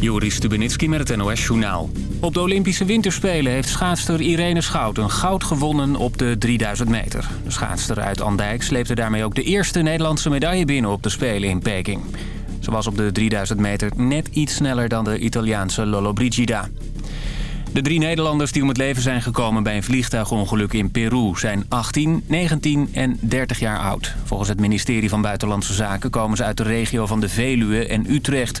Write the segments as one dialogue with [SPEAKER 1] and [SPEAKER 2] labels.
[SPEAKER 1] Joris Stubenitski met het NOS-journaal. Op de Olympische Winterspelen heeft schaatster Irene Schouten goud gewonnen op de 3000 meter. De schaatster uit Andijk sleepte daarmee ook de eerste Nederlandse medaille binnen op de Spelen in Peking. Ze was op de 3000 meter net iets sneller dan de Italiaanse Lollobrigida. De drie Nederlanders die om het leven zijn gekomen bij een vliegtuigongeluk in Peru... zijn 18, 19 en 30 jaar oud. Volgens het ministerie van Buitenlandse Zaken komen ze uit de regio van de Veluwe en Utrecht...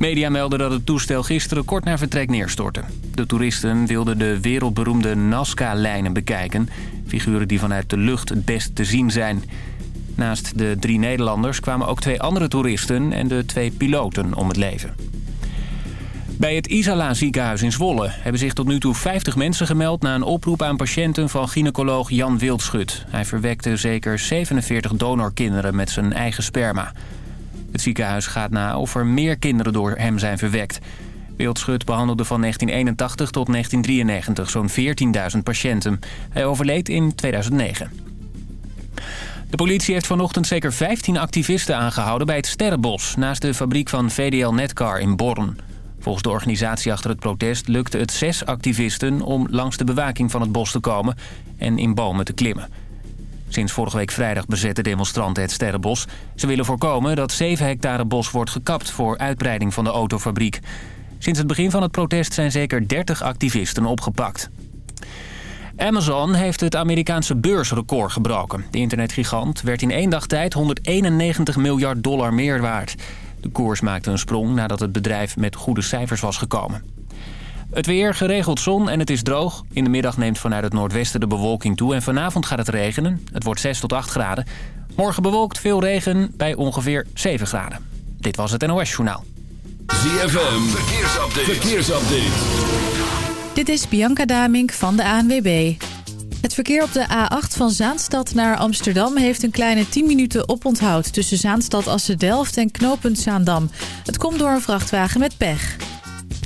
[SPEAKER 1] Media melden dat het toestel gisteren kort na vertrek neerstortte. De toeristen wilden de wereldberoemde Nazca-lijnen bekijken. Figuren die vanuit de lucht het best te zien zijn. Naast de drie Nederlanders kwamen ook twee andere toeristen en de twee piloten om het leven. Bij het Isala ziekenhuis in Zwolle hebben zich tot nu toe 50 mensen gemeld... na een oproep aan patiënten van gynaecoloog Jan Wildschut. Hij verwekte zeker 47 donorkinderen met zijn eigen sperma. Het ziekenhuis gaat na of er meer kinderen door hem zijn verwekt. Wildschut behandelde van 1981 tot 1993 zo'n 14.000 patiënten. Hij overleed in 2009. De politie heeft vanochtend zeker 15 activisten aangehouden bij het Sterrenbos... naast de fabriek van VDL Netcar in Born. Volgens de organisatie achter het protest lukte het zes activisten... om langs de bewaking van het bos te komen en in bomen te klimmen. Sinds vorige week vrijdag bezetten demonstranten het Sterrenbos. Ze willen voorkomen dat 7 hectare bos wordt gekapt voor uitbreiding van de autofabriek. Sinds het begin van het protest zijn zeker 30 activisten opgepakt. Amazon heeft het Amerikaanse beursrecord gebroken. De internetgigant werd in één dag tijd 191 miljard dollar meer waard. De koers maakte een sprong nadat het bedrijf met goede cijfers was gekomen. Het weer, geregeld zon en het is droog. In de middag neemt vanuit het noordwesten de bewolking toe... en vanavond gaat het regenen. Het wordt 6 tot 8 graden. Morgen bewolkt, veel regen bij ongeveer 7 graden. Dit was het NOS Journaal.
[SPEAKER 2] ZFM, verkeersupdate. verkeersupdate.
[SPEAKER 3] Dit is Bianca Damink van de ANWB. Het verkeer op de A8 van Zaanstad naar Amsterdam heeft een kleine 10 minuten oponthoud... tussen Zaanstad Assen-Delft en knooppunt Zaandam. Het komt door een vrachtwagen met pech.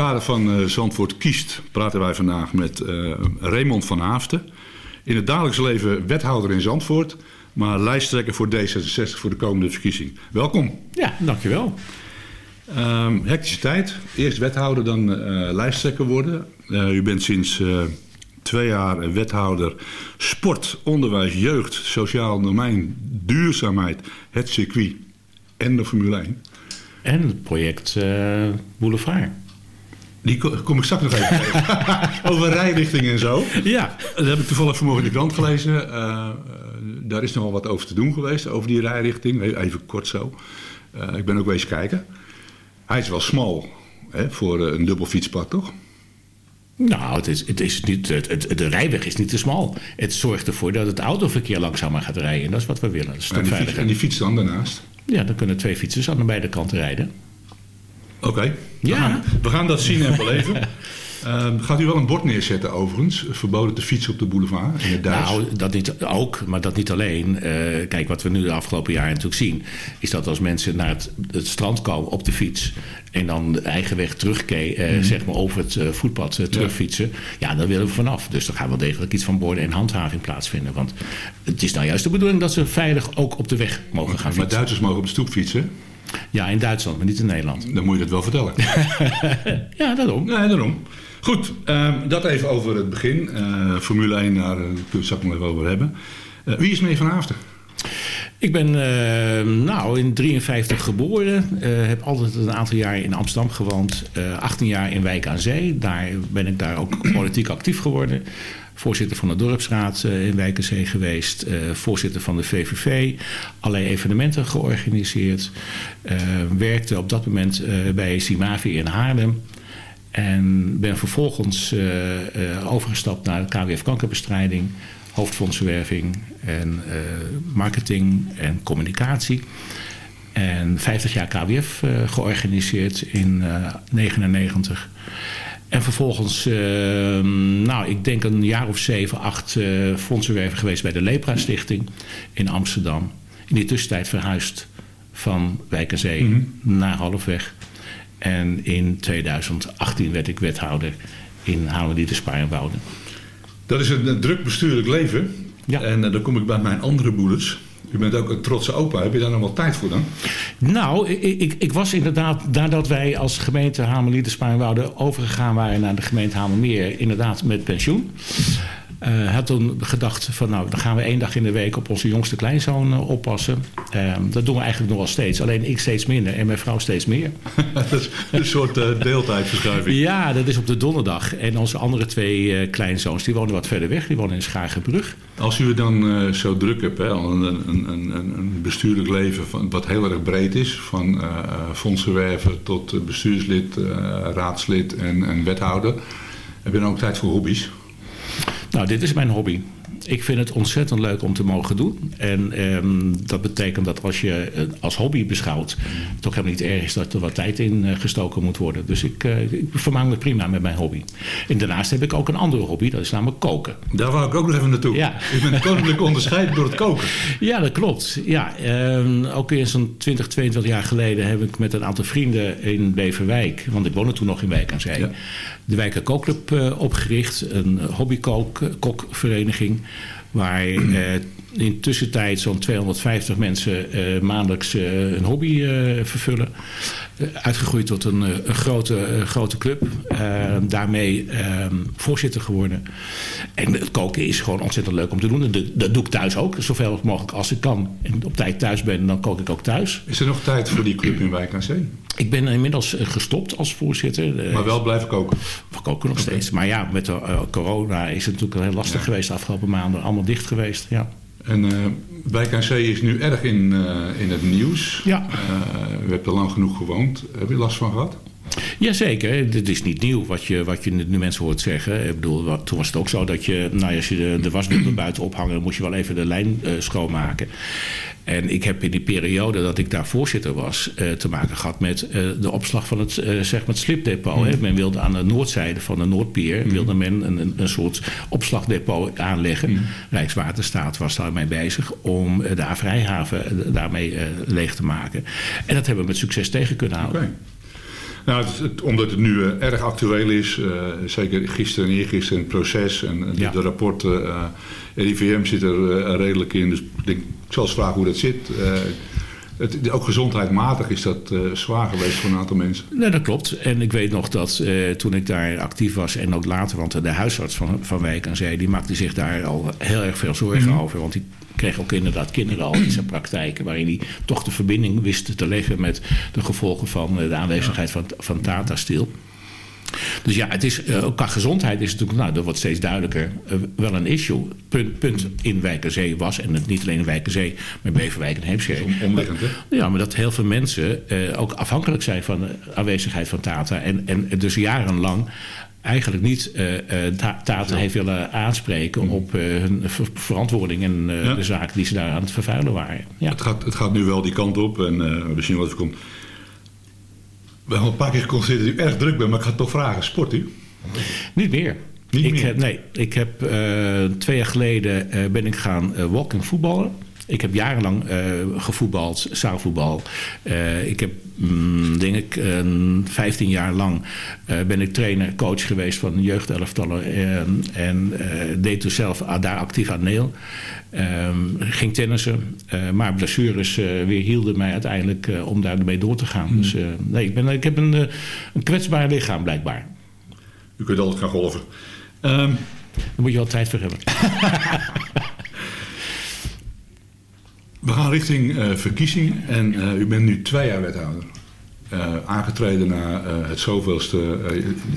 [SPEAKER 4] Kader van uh, Zandvoort kiest praten wij vandaag met uh, Raymond van Haafden. In het dagelijks leven wethouder in Zandvoort, maar lijsttrekker voor D66 voor de komende verkiezing. Welkom.
[SPEAKER 5] Ja, dankjewel.
[SPEAKER 4] Um, hectische tijd. Eerst wethouder, dan uh, lijsttrekker worden. u bent sinds twee jaar wethouder sport, onderwijs, jeugd, sociaal domein, duurzaamheid, het circuit en de Formule 1.
[SPEAKER 5] En het project Boulevard.
[SPEAKER 4] Die kom ik straks nog even tegen. Over rijrichtingen en zo.
[SPEAKER 5] Ja.
[SPEAKER 4] Dat heb ik toevallig vanmorgen in de krant gelezen. Uh, daar is nogal wat over te doen geweest, over die rijrichting. Even kort zo. Uh, ik ben ook wezen kijken. Hij is wel smal hè, voor een dubbel fietspad, toch?
[SPEAKER 5] Nou, het is, het is niet, het, het, de rijweg is niet te smal. Het zorgt ervoor dat het autoverkeer langzamer gaat rijden. En dat is wat we willen. Dat is
[SPEAKER 4] en, die fiets, en die fiets dan daarnaast?
[SPEAKER 5] Ja, dan kunnen twee fietsers aan de beide kanten rijden.
[SPEAKER 4] Oké. Ja. We gaan, we gaan dat zien en beleven. Uh, gaat u wel een bord neerzetten overigens? Verboden te fietsen op de boulevard in het Duits?
[SPEAKER 5] Nou, dat niet, ook, maar dat niet alleen. Uh, kijk, wat we nu de afgelopen jaren natuurlijk zien... is dat als mensen naar het, het strand komen op de fiets... en dan de eigen weg terugkeren, uh, mm. zeg maar over het voetpad terugfietsen... Ja. ja, dan willen we vanaf. Dus dan gaan wel degelijk iets van borden en handhaving plaatsvinden. Want het is nou juist de bedoeling dat ze veilig ook op de weg mogen gaan fietsen.
[SPEAKER 4] Maar Duitsers mogen op de stoep fietsen?
[SPEAKER 5] Ja, in Duitsland, maar niet in Nederland.
[SPEAKER 4] Dan moet je dat wel vertellen.
[SPEAKER 5] ja, daarom.
[SPEAKER 4] Nee, daarom. Goed, um, dat even over het begin. Uh, Formule 1, daar uh, kunnen we het nog even over hebben. Uh, wie is mee van Aften?
[SPEAKER 5] Ik ben uh, nou, in 53 geboren. Uh, heb altijd een aantal jaar in Amsterdam gewoond. Uh, 18 jaar in Wijk aan Zee. Daar ben ik daar ook politiek actief geworden voorzitter van de dorpsraad in Wijkenzee geweest, uh, voorzitter van de VVV, allerlei evenementen georganiseerd. Werkte op dat moment bij Simavi in Haarlem. En ben vervolgens overgestapt naar de KWF kankerbestrijding, hoofdfondsenwerving en marketing en communicatie. En 50 jaar KWF georganiseerd in 1999. En vervolgens, uh, nou, ik denk een jaar of zeven, acht fondsenwerven geweest bij de Lepra Stichting in Amsterdam. In die tussentijd verhuisd van Wijk en Zee mm -hmm. naar Halfweg. En in 2018 werd ik wethouder in Hameldieten Spaarnwouden.
[SPEAKER 4] Dat is een, druk bestuurlijk leven. Ja. En uh, dan kom ik bij mijn andere boelens. U bent ook een trotse opa. Heb je daar nog wel tijd voor dan?
[SPEAKER 5] Nou, ik, ik, ik was inderdaad, nadat wij als gemeente Hamelieter Spaarnwoude overgegaan waren naar de gemeente Hamelmeer, inderdaad met pensioen. Uh, had toen gedacht van nou, dan gaan we één dag in de week op onze jongste kleinzoon uh, oppassen. Uh, dat doen we eigenlijk nog wel steeds. Alleen ik steeds minder en mijn vrouw steeds meer.
[SPEAKER 4] dat is een soort deeltijdverschuiving.
[SPEAKER 5] Ja, dat is op de donderdag. En onze andere twee kleinzoons, die wonen wat verder weg. Die wonen in Schagenbrug.
[SPEAKER 4] Als u het dan zo druk hebt, hè, een, een, een, een, bestuurlijk leven van, wat heel erg breed is. Van fondsenwerven tot bestuurslid, raadslid en, en wethouder. Heb je dan ook tijd voor hobby's?
[SPEAKER 5] Nou, dit is mijn hobby. Ik vind het ontzettend leuk om te mogen doen. En um, dat betekent dat als je als hobby beschouwt... het toch helemaal niet erg is dat er wat tijd in uh, gestoken moet worden. Dus ik, uh, ik vermaak me prima met mijn hobby. En daarnaast heb ik ook een andere hobby, dat is namelijk koken.
[SPEAKER 4] Daar wou ik ook nog even naartoe. Ja. U bent koninklijk onderscheiden door het koken.
[SPEAKER 5] Ja, dat klopt. Ja, um, ook weer zo'n 20, 22 jaar geleden heb ik met een aantal vrienden in Beverwijk... want ik woonde toen nog in Wijk aan Zee... Ja de Wijker Kookclub uh, opgericht. Een hobbykokvereniging. Waar uh, in tussentijd zo'n 250 mensen uh, maandelijks een hobby vervullen. uitgegroeid tot een, een grote, grote club. daarmee ehm, voorzitter geworden. En het koken is gewoon ontzettend leuk om te doen. Dat, dat doe ik thuis ook, zoveel mogelijk als ik kan. En op tijd thuis ben, dan kook ik ook thuis.
[SPEAKER 4] Is er nog tijd voor die club in Wijk aan Zee?
[SPEAKER 5] Ik ben inmiddels eh, gestopt als voorzitter.
[SPEAKER 4] Eh, maar wel blijven koken?
[SPEAKER 5] We koken nog steeds. Maar ja, met de, uh, corona is het natuurlijk heel lastig ja. geweest de afgelopen maanden. Allemaal dicht geweest, ja.
[SPEAKER 4] En uh, Wijk aan Zee is nu erg in, uh, in het nieuws.
[SPEAKER 5] Ja.
[SPEAKER 4] Uh, u hebt er lang genoeg gewoond. Heb je last van gehad?
[SPEAKER 5] Jazeker, dit is niet nieuw wat je, wat je nu mensen hoort zeggen. Ik bedoel, wat, toen was het ook zo dat je, nou, als je de, de wasdoek buiten ophangen, dan moest je wel even de lijn uh, schoonmaken. En ik heb in die periode dat ik daar voorzitter was... Uh, te maken gehad met uh, de opslag van het, uh, zeg maar het slipdepot. Mm. Hè. Men wilde aan de noordzijde van de Noordpier... Mm. wilde men een, een soort opslagdepot aanleggen. Mm. Rijkswaterstaat was daarmee bezig... om de A-vrijhaven daarmee leeg te maken. En dat hebben we met succes tegen kunnen houden.
[SPEAKER 4] Okay. Nou, het, omdat het nu erg actueel is, zeker gisteren en eergisteren het proces en de, de rapporten, RIVM zit er redelijk in. Dus ik, denk, ik zal eens vragen hoe dat zit. Het, ook gezondheidmatig is dat uh, zwaar geweest voor een aantal mensen.
[SPEAKER 5] Nee, dat klopt. En ik weet nog dat uh, toen ik daar actief was en ook later... want de huisarts van, van Wijk aan Zee... die maakte zich daar al heel erg veel zorgen mm -hmm. over. Want die kreeg ook inderdaad kinderen al in zijn praktijken... waarin hij toch de verbinding wist te leggen... met de gevolgen van de aanwezigheid van, van Tata Steel. Dus ja, het is, uh, qua gezondheid is het natuurlijk, nou, dat wordt steeds duidelijker, uh, wel een issue. Punt, punt in Wijkerzee was, en het niet alleen in Wijkerzee, maar Beverwijk en Heemskerk.
[SPEAKER 4] Omliggend, hè?
[SPEAKER 5] Ja, maar dat heel veel mensen uh, ook afhankelijk zijn van de aanwezigheid van Tata. En, en dus jarenlang eigenlijk niet Tata heeft willen aanspreken op hun verantwoording en ja. de zaken die ze daar aan het vervuilen waren.
[SPEAKER 4] Ja. Het, gaat, het gaat nu wel die kant op en we zien wat er komt. We hebben een paar keer geconstateerd dat u erg druk bent, maar ik ga toch vragen. Sport u?
[SPEAKER 5] Niet meer.
[SPEAKER 4] Niet
[SPEAKER 5] ik
[SPEAKER 4] meer?
[SPEAKER 5] Heb, nee, ik heb uh, twee jaar geleden uh, ben ik gaan walking voetballen. Ik heb jarenlang gevoetbald, zaalvoetbal. ik heb, mm, denk ik, 15 jaar lang ben ik trainer, coach geweest van jeugdelftallen. En, en deed dus zelf daar actief aan neel. Um, ging tennissen, maar blessures uh, weerhielden mij uiteindelijk om daarmee door te gaan. Mm. Dus nee, ik, ben, ik heb een, een kwetsbaar lichaam blijkbaar.
[SPEAKER 4] U kunt altijd gaan golven. Um,
[SPEAKER 5] Daar moet je wel tijd voor hebben.
[SPEAKER 4] We gaan richting verkiezing en u bent nu twee jaar wethouder. aangetreden na het zoveelste.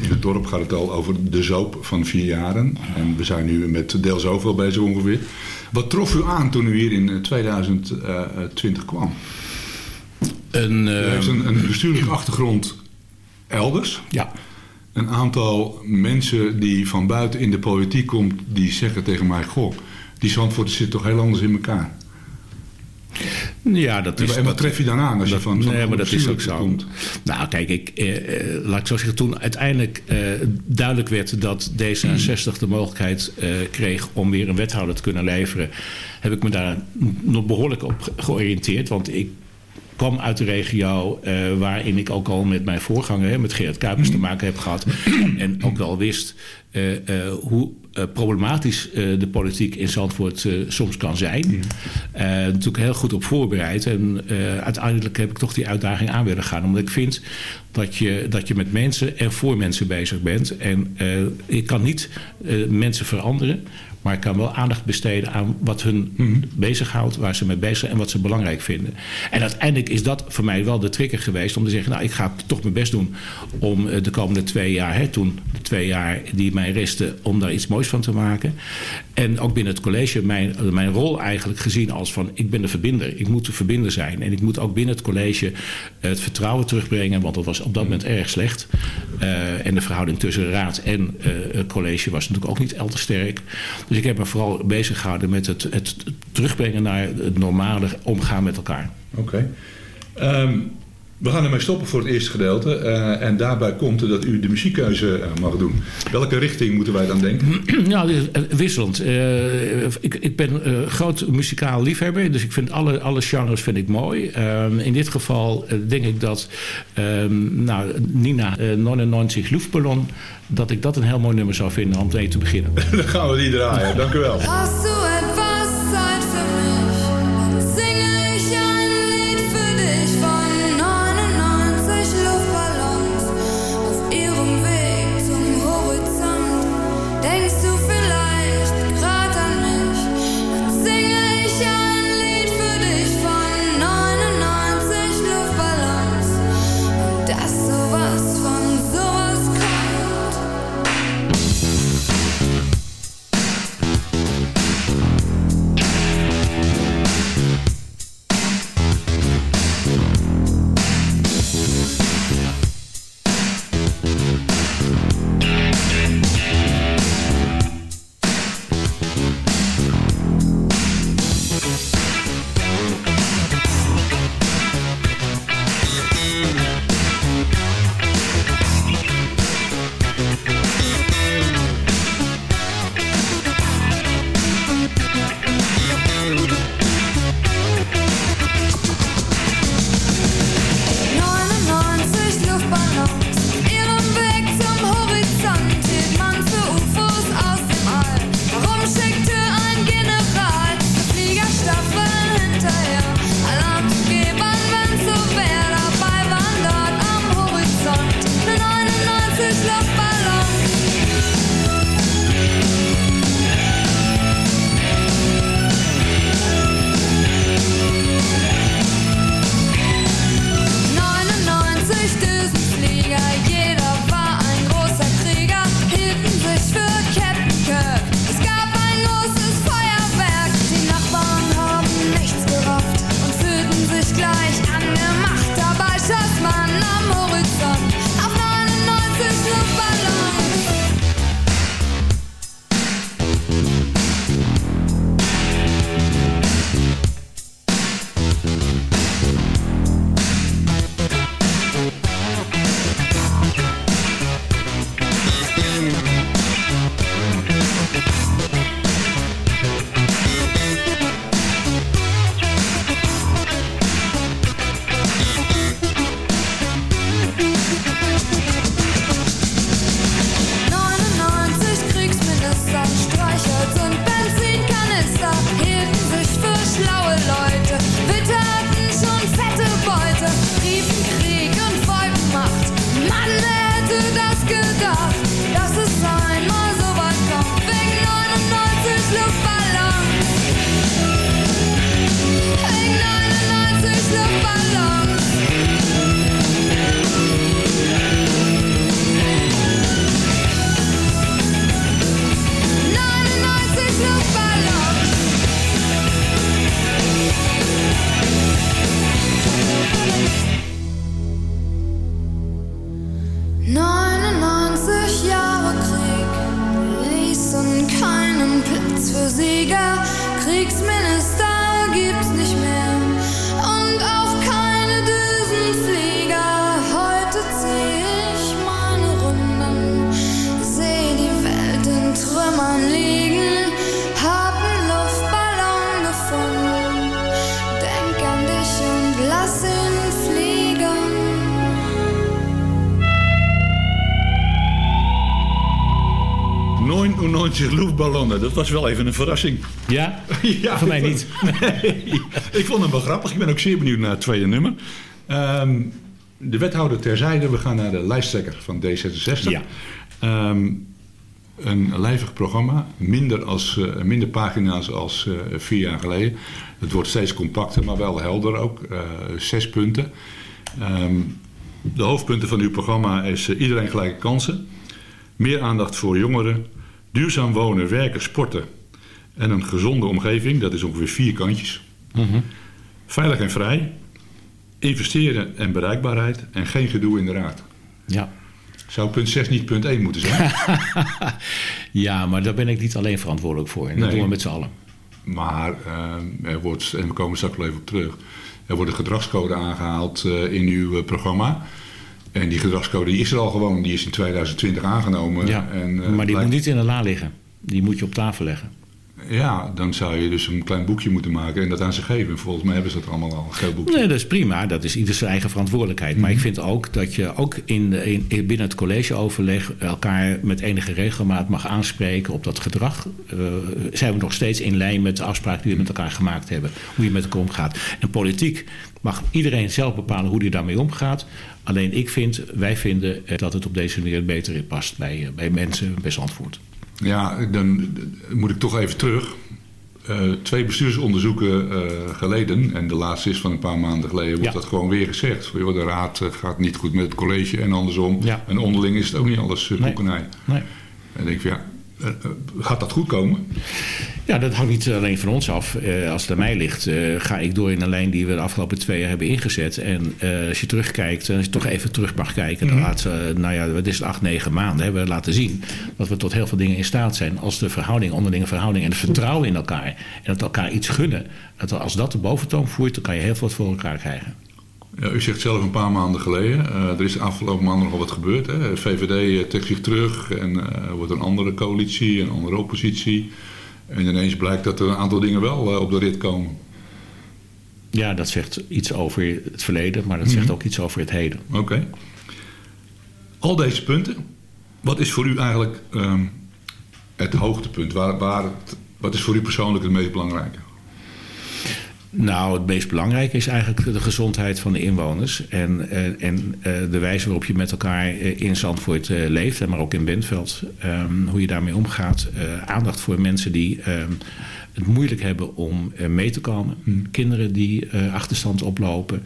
[SPEAKER 4] in het dorp gaat het al over de zoop van vier jaren. En we zijn nu met deel zoveel bezig ongeveer. Wat trof u aan toen u hier in 2020 kwam?
[SPEAKER 5] Een,
[SPEAKER 4] u heeft een, een bestuurlijke achtergrond elders.
[SPEAKER 5] Ja.
[SPEAKER 4] Een aantal mensen die van buiten in de politiek komt, die zeggen tegen mij... Goh, die Zandvoort zit toch heel anders in elkaar.
[SPEAKER 5] Ja, dat is...
[SPEAKER 4] En wat tref je dan aan als
[SPEAKER 5] dat,
[SPEAKER 4] je van, van
[SPEAKER 5] Nee, maar dat is ook zo.
[SPEAKER 4] Komt?
[SPEAKER 5] Nou, kijk, ik, eh, laat ik zo zeggen, toen uiteindelijk eh, duidelijk werd dat D66 de mogelijkheid eh, kreeg om weer een wethouder te kunnen leveren, heb ik me daar nog behoorlijk op georiënteerd. Want ik kwam uit de regio uh, waarin ik ook al met mijn voorganger, met Gerard Kuipers, te maken heb gehad. en ook wel wist uh, uh, hoe problematisch de politiek in Zandvoort soms kan zijn. natuurlijk heel goed op voorbereid. En uiteindelijk heb ik toch die uitdaging aan willen gaan. Omdat ik vind dat je, dat je met mensen en voor mensen bezig bent. En ik kan niet mensen veranderen. Maar ik kan wel aandacht besteden aan wat hun mm -hmm. bezighoudt, waar ze mee bezig zijn en wat ze belangrijk vinden. En uiteindelijk is dat voor mij wel de trigger geweest om te zeggen, nou ik ga toch mijn best doen om de komende twee jaar, hè, toen de twee jaar die mij resten, om daar iets moois van te maken. En ook binnen het college mijn, mijn rol eigenlijk gezien als van ik ben de verbinder. Ik moet de verbinder zijn. En ik moet ook binnen het college het vertrouwen terugbrengen, want dat was op dat moment erg slecht. Uh, en de verhouding tussen raad en uh, college was natuurlijk ook niet al te sterk. Dus ik heb me vooral bezig gehouden met het, het terugbrengen naar het normale omgaan met elkaar.
[SPEAKER 4] Oké. Um, we gaan ermee stoppen voor het eerste gedeelte. Uh, en daarbij komt er dat u de muziekkeuze uh, mag doen. Welke richting moeten wij dan denken?
[SPEAKER 5] Ja, wisselend. Uh, ik, ik ben groot muzikaal liefhebber. Dus ik vind alle, alle genres vind ik mooi. in dit geval denk ik dat nou, Nina 99 Luftballon... dat ik dat een heel mooi nummer zou vinden om mee te beginnen.
[SPEAKER 4] dan gaan we die draaien. Dank u wel. Dat was wel even een verrassing.
[SPEAKER 5] Ja?
[SPEAKER 4] Ja,
[SPEAKER 5] Voor mij niet.
[SPEAKER 4] Nee, ik vond hem wel grappig. Ik ben ook zeer benieuwd naar het tweede nummer. Ehm, de wethouder terzijde. We gaan naar de lijsttrekker van D66.
[SPEAKER 5] Ja.
[SPEAKER 4] Ehm, een lijvig programma. Minder, als, eh, minder pagina's als eh, vier jaar geleden. Het wordt steeds compacter, maar wel helder ook. Eh, zes punten. Ehm, de hoofdpunten van uw programma is iedereen gelijke kansen. Meer aandacht voor jongeren. Duurzaam wonen, werken, sporten. En een gezonde omgeving. Dat is ongeveer vier kantjes. Veilig en vrij. Investeren en bereikbaarheid. En geen gedoe in de raad.
[SPEAKER 5] Ja.
[SPEAKER 4] Zou punt 6 niet punt 1 moeten zijn?
[SPEAKER 5] ja, maar daar ben ik niet alleen verantwoordelijk voor. Dat
[SPEAKER 4] Nee.
[SPEAKER 5] doen we met z'n allen.
[SPEAKER 4] Maar eh, er wordt, en we komen straks wel even op terug, er wordt een gedragscode aangehaald eh, in uw eh, programma. En die gedragscode die is er al gewoon, die is in 2020 aangenomen.
[SPEAKER 5] Ja,
[SPEAKER 4] en, eh,
[SPEAKER 5] maar die moet niet in de la liggen. Die moet je op tafel leggen.
[SPEAKER 4] Ja, dan zou je dus een klein boekje moeten maken en dat aan ze geven. Volgens mij hebben ze dat allemaal al, een geel boekje.
[SPEAKER 5] Nee, dat is prima. Dat is ieder zijn eigen verantwoordelijkheid. Maar ik
[SPEAKER 4] Mhm.
[SPEAKER 5] vind ook dat je ook in, de- in, in- binnen het collegeoverleg elkaar met enige regelmaat mag aanspreken op dat gedrag. Eh, zijn we nog steeds in lijn met de afspraken die we met elkaar gemaakt hebben. Hoe je met elkaar omgaat. En politiek mag iedereen zelf bepalen hoe hij daarmee omgaat. Alleen ik vind, wij vinden dat het op deze manier beter past bij, eh, bij mensen, bij Zandvoort.
[SPEAKER 4] Ja, dan moet ik toch even terug. Eh, twee bestuursonderzoeken eh, geleden, en de laatste is van een paar maanden geleden, wordt
[SPEAKER 5] Ja.
[SPEAKER 4] dat gewoon weer gezegd. Van, joh, de raad eh, gaat niet goed met het college en andersom.
[SPEAKER 5] Ja.
[SPEAKER 4] En onderling is het ook niet alles uh,
[SPEAKER 5] Nee.
[SPEAKER 4] koekenij.
[SPEAKER 5] Nee.
[SPEAKER 4] En dan denk ik, van, ja, gaat dat goed komen?
[SPEAKER 5] Ja, dat hangt niet alleen van ons af. Eh, als het aan mij ligt, eh, ga ik door in een lijn die we de afgelopen twee jaar hebben ingezet. En eh, als je terugkijkt, en als je toch even terug mag kijken, dan laat, eh, nou ja, wat is het, acht, negen maanden, hebben we laten zien dat we tot heel veel dingen in staat zijn. Als de verhouding, onderlinge verhouding en het vertrouwen in elkaar en dat elkaar iets gunnen, dat als dat de boventoon voert, dan kan je heel veel voor elkaar krijgen.
[SPEAKER 4] Ja, u zegt zelf een paar maanden geleden, eh, er is de afgelopen maanden nogal wat gebeurd. Hè? VVD eh, trekt zich terug en er wordt een andere coalitie, een andere oppositie. En ineens blijkt dat er een aantal dingen wel op de rit komen.
[SPEAKER 5] Ja, dat zegt iets over het verleden, maar dat zegt ook iets over het heden.
[SPEAKER 4] Oké. Al deze punten, wat is voor u eigenlijk ehm, het hoogtepunt? Waar, waar het, wat is voor u persoonlijk het meest belangrijke?
[SPEAKER 5] Nou, het meest belangrijke is eigenlijk de gezondheid van de inwoners. En, eh, en eh, de wijze waarop je met elkaar eh, in Zandvoort leeft, maar ook in Bentveld. ehm, hoe je daarmee omgaat. Aandacht voor mensen die ehm, het moeilijk hebben om eh, mee te komen. Kinderen die eh, achterstand oplopen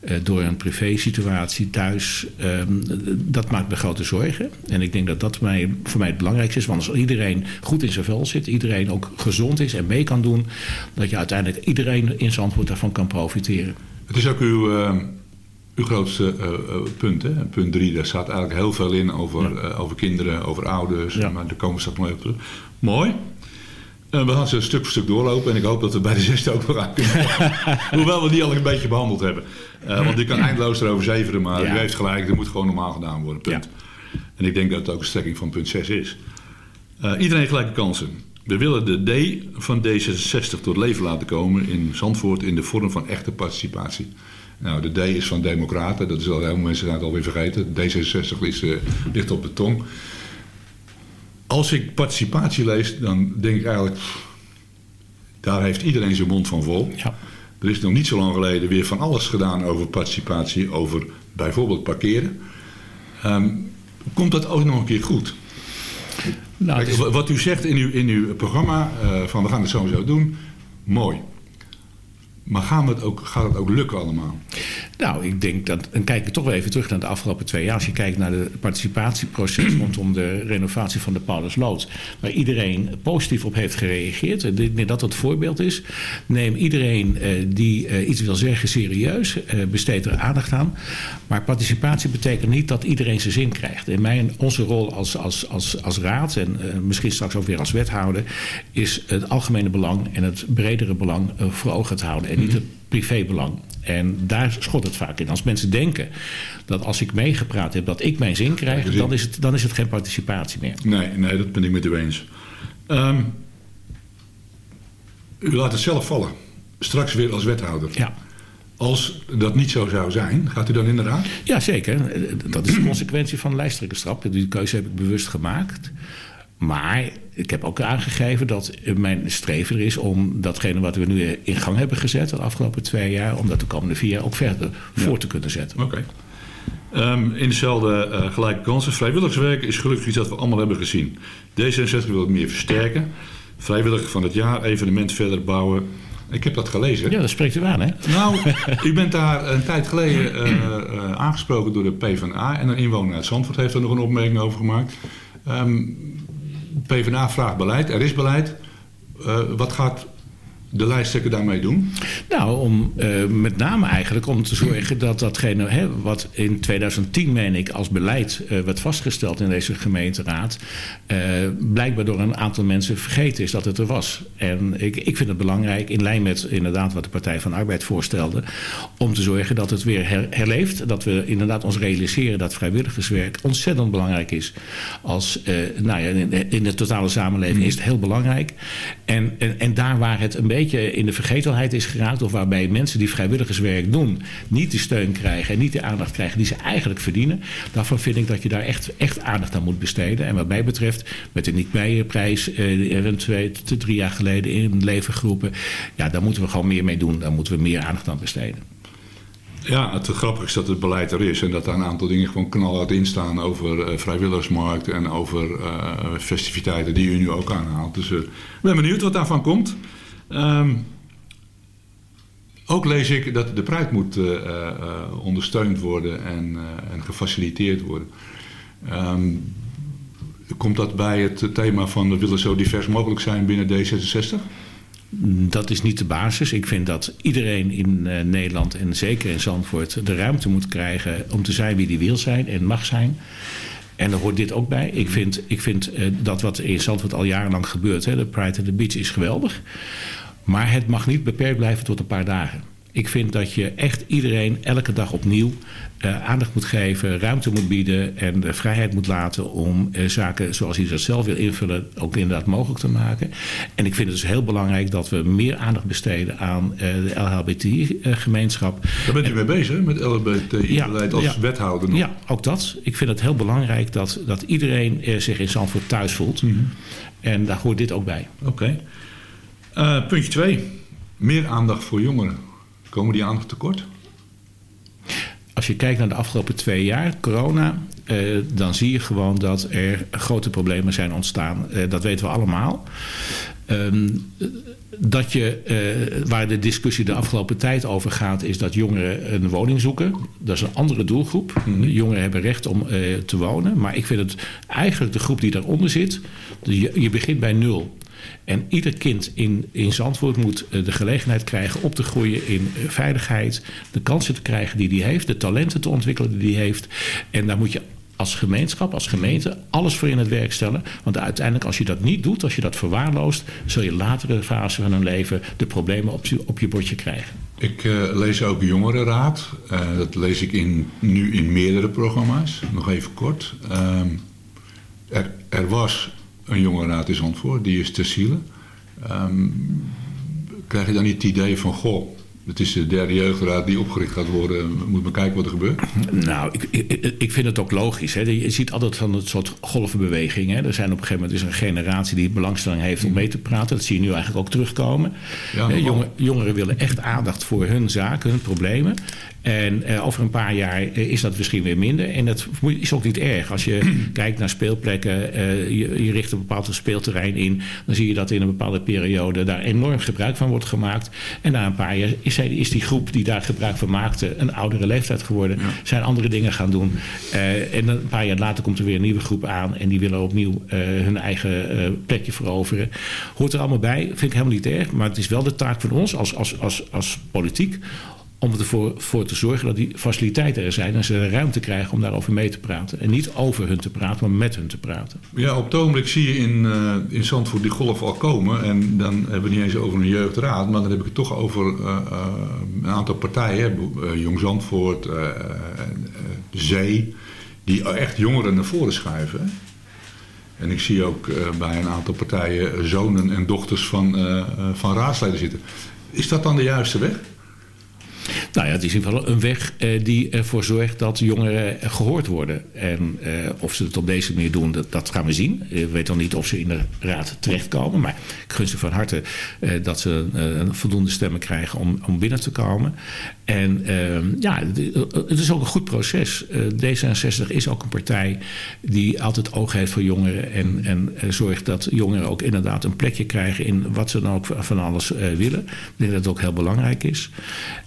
[SPEAKER 5] eh, door een privésituatie thuis. Ehm, dat maakt me grote zorgen. En ik denk dat dat mij, voor mij het belangrijkste is. Want als iedereen goed in zijn vel zit, iedereen ook gezond is en mee kan doen, dat je uiteindelijk iedereen in Zandvoort daarvan kan profiteren.
[SPEAKER 4] Het is ook uw, uw grootste punt, hè? punt drie. Daar staat eigenlijk heel veel in over, over kinderen, over ouders.
[SPEAKER 5] Ja.
[SPEAKER 4] Maar daar komen we straks nog even op terug. Mooi. Eh, we gaan ze stuk voor stuk doorlopen en ik hoop dat we bij de zesde ook nog aan kunnen. Hoewel we die al een beetje behandeld hebben. Eh, want ik kan eindeloos erover zeveren, maar
[SPEAKER 5] Ja.
[SPEAKER 4] u heeft gelijk, het moet gewoon normaal gedaan worden. Punt. En ik denk dat het ook een strekking van punt 6 is. Eh, iedereen gelijke kansen. We willen de D van D66 tot leven laten komen in Zandvoort in de vorm van echte participatie. Nou, de D is van Democraten, dat is al heel veel mensen zijn het alweer vergeten. D66 is, eh, ligt op de tong. Als ik participatie lees, dan denk ik eigenlijk, daar heeft iedereen zijn mond van vol.
[SPEAKER 5] Ja.
[SPEAKER 4] Er is nog niet zo lang geleden weer van alles gedaan over participatie, over bijvoorbeeld parkeren. Ehm, komt dat ook nog een keer goed?
[SPEAKER 5] Nou,
[SPEAKER 4] Kijk,
[SPEAKER 5] is-
[SPEAKER 4] Wat u zegt in uw, in uw programma, eh, van we gaan het zo doen, mooi. Maar gaan we het ook, gaat het ook lukken allemaal?
[SPEAKER 5] Nou, ik denk dat. Dan kijk ik toch wel even terug naar de afgelopen twee jaar. Als je kijkt naar de participatieproces rondom de renovatie van de Paulusloot. Waar iedereen positief op heeft gereageerd. Ik denk dat dat het voorbeeld is. Neem iedereen eh, die eh, iets wil zeggen serieus. eh, besteed er aandacht aan. Maar participatie betekent niet dat iedereen zijn zin krijgt. En mijn, onze rol als, als, als, als raad en misschien straks ook weer als wethouder. is het algemene belang en het bredere belang voor ogen te houden. En niet het privébelang. En daar schot het vaak in. Als mensen denken dat als ik meegepraat heb dat ik mijn zin krijg, dan is het, dan is het geen participatie meer.
[SPEAKER 4] Nee, nee, dat ben ik met u eens. Ehm, u laat het zelf vallen. Straks weer als wethouder.
[SPEAKER 5] Ja.
[SPEAKER 4] Als dat niet zo zou zijn, gaat u dan in de raad?
[SPEAKER 5] Ja, zeker. Dat is de consequentie van de lijsttrekkerschap. Die keuze heb ik bewust gemaakt. Maar ik heb ook aangegeven dat mijn streven er is om datgene wat we nu in gang hebben gezet de afgelopen twee jaar, om dat de komende vier jaar ook verder voor te kunnen zetten.
[SPEAKER 4] Oké. Ehm, in dezelfde uh, gelijke kansen. Vrijwilligerswerk is gelukkig iets dat we allemaal hebben gezien. D66 wil het meer versterken. Vrijwilliger van het jaar, evenement verder bouwen. Ik heb dat gelezen.
[SPEAKER 5] Ja, dat spreekt u aan, hè?
[SPEAKER 4] Nou, u bent daar een tijd geleden uh, uh, aangesproken door de PvdA. En een inwoner uit Zandvoort heeft er nog een opmerking over gemaakt. Um, PvdA vraagt beleid, er is beleid. Uh, wat gaat de lijsttrekker daarmee doen?
[SPEAKER 5] Nou, om, uh, met name eigenlijk om te zorgen dat datgene hè, wat in 2010, meen ik, als beleid uh, werd vastgesteld in deze gemeenteraad, uh, blijkbaar door een aantal mensen vergeten is dat het er was. En ik, ik vind het belangrijk, in lijn met inderdaad wat de Partij van Arbeid voorstelde, om te zorgen dat het weer her, herleeft. Dat we inderdaad ons realiseren dat vrijwilligerswerk ontzettend belangrijk is. Als, nou ja, in, in, de totale samenleving is het heel belangrijk. En, en, en daar waar het een beetje in de vergetelheid is geraakt... of waarbij mensen die vrijwilligerswerk doen... niet de steun krijgen en niet de aandacht krijgen die ze eigenlijk verdienen... daarvan vind ik dat je daar echt, echt aandacht aan moet besteden. En wat mij betreft, met de Nick Meijerprijs... Eh, twee, drie jaar geleden in levengroepen... ja, daar moeten we gewoon meer mee doen. Daar moeten we meer aandacht aan besteden.
[SPEAKER 4] Ja, het grappige is dat het beleid er is en dat daar een aantal dingen gewoon knalhard in staan over uh, vrijwilligersmarkt en over uh, festiviteiten die u nu ook aanhaalt. Dus uh, ik ben benieuwd wat daarvan komt. Um, ook lees ik dat de pruik moet uh, uh, ondersteund worden en, uh, en gefaciliteerd worden. Um, komt dat bij het thema van we willen zo divers mogelijk zijn binnen D66?
[SPEAKER 5] Dat is niet de basis. Ik vind dat iedereen in Nederland en zeker in Zandvoort de ruimte moet krijgen om te zijn wie die wil zijn en mag zijn. En daar hoort dit ook bij. Ik vind, ik vind dat wat in Zandvoort al jarenlang gebeurt, hè, de Pride at the Beach, is geweldig. Maar het mag niet beperkt blijven tot een paar dagen. Ik vind dat je echt iedereen elke dag opnieuw uh, aandacht moet geven, ruimte moet bieden en de vrijheid moet laten om uh, zaken zoals hij dat zelf wil invullen ook inderdaad mogelijk te maken. En ik vind het dus heel belangrijk dat we meer aandacht besteden aan uh, de LHBTI-gemeenschap.
[SPEAKER 4] Daar bent u mee bezig, met LHBTI-beleid ja, als
[SPEAKER 5] ja,
[SPEAKER 4] wethouder nog?
[SPEAKER 5] Ja, ook dat. Ik vind het heel belangrijk dat, dat iedereen zich in Zandvoort thuis voelt. Mm -hmm. En daar hoort dit ook bij.
[SPEAKER 4] Oké. Okay. Uh, puntje 2. Meer aandacht voor jongeren. Komen die aandacht tekort?
[SPEAKER 5] Als je kijkt naar de afgelopen twee jaar, corona, uh, dan zie je gewoon dat er grote problemen zijn ontstaan. Uh, dat weten we allemaal. Um, dat je, uh, waar de discussie de afgelopen tijd over gaat, is dat jongeren een woning zoeken. Dat is een andere doelgroep. Mm -hmm. Jongeren hebben recht om uh, te wonen. Maar ik vind het eigenlijk de groep die daaronder zit. Je, je begint bij nul. En ieder kind in, in Zandvoort moet de gelegenheid krijgen op te groeien in veiligheid. De kansen te krijgen die hij heeft. De talenten te ontwikkelen die hij heeft. En daar moet je als gemeenschap, als gemeente, alles voor in het werk stellen. Want uiteindelijk, als je dat niet doet, als je dat verwaarloost, zul je latere fase van hun leven de problemen op, op je bordje krijgen.
[SPEAKER 4] Ik uh, lees ook Jongerenraad. Dat lees ik in, nu in meerdere programma's. Nog even kort. Uh, er, er was een jongerenraad in Zandvoort, die is ter ziele. Um, krijg je dan niet het idee van, goh, het is de derde jeugdraad die opgericht gaat worden. We moeten maar kijken wat er gebeurt.
[SPEAKER 5] Nou, ik, ik, ik vind het ook logisch. Hè. Je ziet altijd van het soort golvenbewegingen. Er zijn op een gegeven moment is een generatie die belangstelling heeft om mee te praten. Dat zie je nu eigenlijk ook terugkomen. Ja, Jongen, jongeren willen echt aandacht voor hun zaken, hun problemen. En uh, over een paar jaar uh, is dat misschien weer minder. En dat is ook niet erg. Als je kijkt naar speelplekken, uh, je, je, richt een bepaald speelterrein in... dan zie je dat in een bepaalde periode daar enorm gebruik van wordt gemaakt. En na een paar jaar is, is die groep die daar gebruik van maakte... een oudere leeftijd geworden, ja. zijn andere dingen gaan doen. en een paar jaar later komt er weer een nieuwe groep aan... en die willen opnieuw hun eigen plekje veroveren. Hoort er allemaal bij, vind ik helemaal niet erg. Maar het is wel de taak van ons als, als, als, als politiek om ervoor voor te zorgen dat die faciliteiten er zijn... en ze de ruimte krijgen om daarover mee te praten. En niet over hun te praten, maar met hun te praten.
[SPEAKER 4] Ja, op het ogenblik zie je in, uh, in Zandvoort die golf al komen. En dan hebben we het niet eens over een jeugdraad... maar dan heb ik het toch over uh, uh, een aantal partijen. Jong Zandvoort, Zee... die echt jongeren naar voren schuiven. En ik zie ook bij een aantal partijen zonen en dochters van, van raadsleden zitten. Is dat dan de juiste weg?
[SPEAKER 5] Nou ja, het is in ieder geval een weg uh, die ervoor zorgt dat jongeren gehoord worden. En uh, of ze het op deze manier doen, dat, dat gaan we zien. Ik weet nog niet of ze in de raad terechtkomen. Maar ik gun ze van harte uh, dat ze voldoende stemmen krijgen om, om binnen te komen. En ehm, ja, het is ook een goed proces. D66 is ook een partij die altijd oog heeft voor jongeren. En, en zorgt dat jongeren ook inderdaad een plekje krijgen in wat ze dan ook van alles willen. Ik denk dat het ook heel belangrijk is.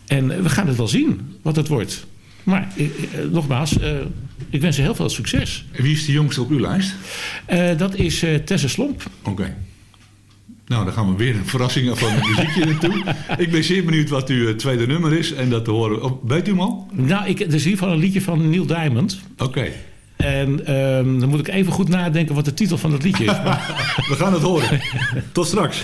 [SPEAKER 5] En we gaan het wel zien wat het wordt. Maar eh, nogmaals, uh, ik wens je heel veel succes.
[SPEAKER 6] En wie is de jongste op uw lijst?
[SPEAKER 5] Uh, dat is Tessa Slomp.
[SPEAKER 6] Oké. Okay. Nou, dan gaan we weer een verrassing van een muziekje naartoe. Ik ben zeer benieuwd wat uw tweede nummer is en dat te horen. Oh, weet u hem al?
[SPEAKER 5] Nou, ik, het is in ieder geval een liedje van Neil Diamond.
[SPEAKER 6] Oké. Okay.
[SPEAKER 5] En um, dan moet ik even goed nadenken wat de titel van het liedje is.
[SPEAKER 6] we gaan het horen. Tot straks.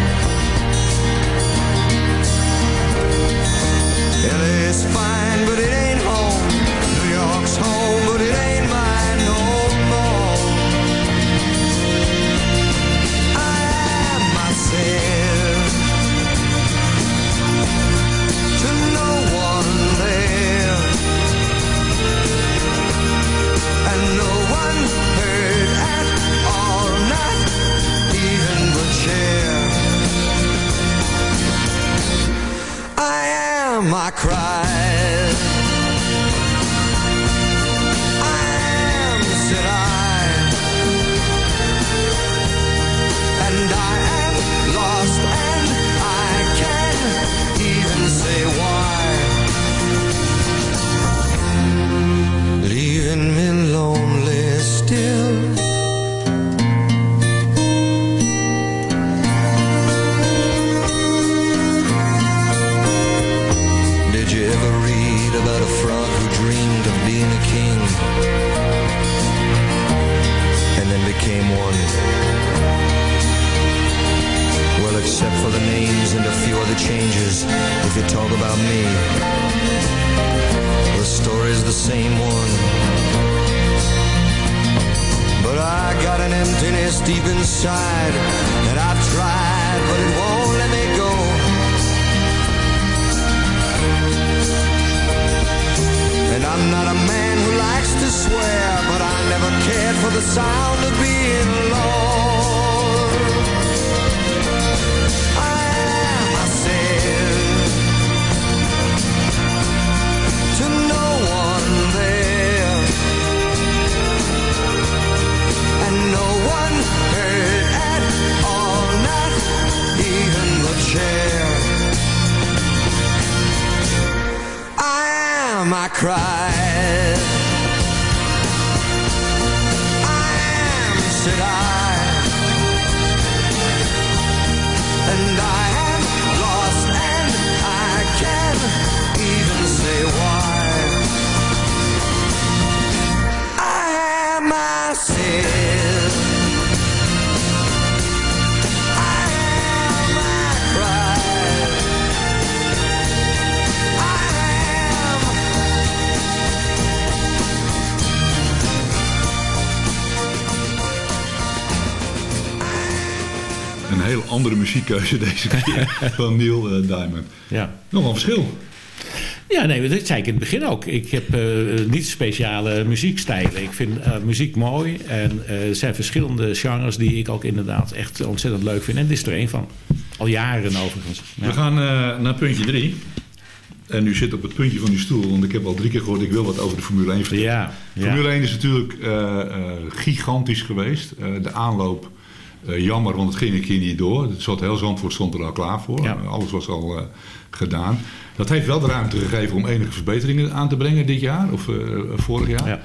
[SPEAKER 6] spine cry. Andere muziekkeuze deze keer van Neil eh, Diamond.
[SPEAKER 5] Ja.
[SPEAKER 6] Nog een verschil.
[SPEAKER 5] Ja, nee, dat zei ik in het begin ook. Ik heb eh, niet speciale muziekstijlen. Ik vind eh, muziek mooi. En er zijn verschillende genres die ik ook inderdaad echt ontzettend leuk vind. En dit is er één van. Al jaren overigens. Ja.
[SPEAKER 6] We gaan naar puntje drie. En u zit op het puntje van uw stoel, want ik heb al drie keer gehoord... ik wil wat over de Formule 1 vertellen.
[SPEAKER 5] Ja, ja.
[SPEAKER 6] Formule 1 is natuurlijk gigantisch geweest. De aanloop
[SPEAKER 4] jammer, want het ging een keer niet door. Het zat heel Zandvoort stond er al klaar voor.
[SPEAKER 5] Ja.
[SPEAKER 4] Eh, alles was al eh, gedaan. Dat heeft wel de ruimte gegeven om enige verbeteringen aan te brengen dit jaar of eh, vorig jaar.
[SPEAKER 5] Ja.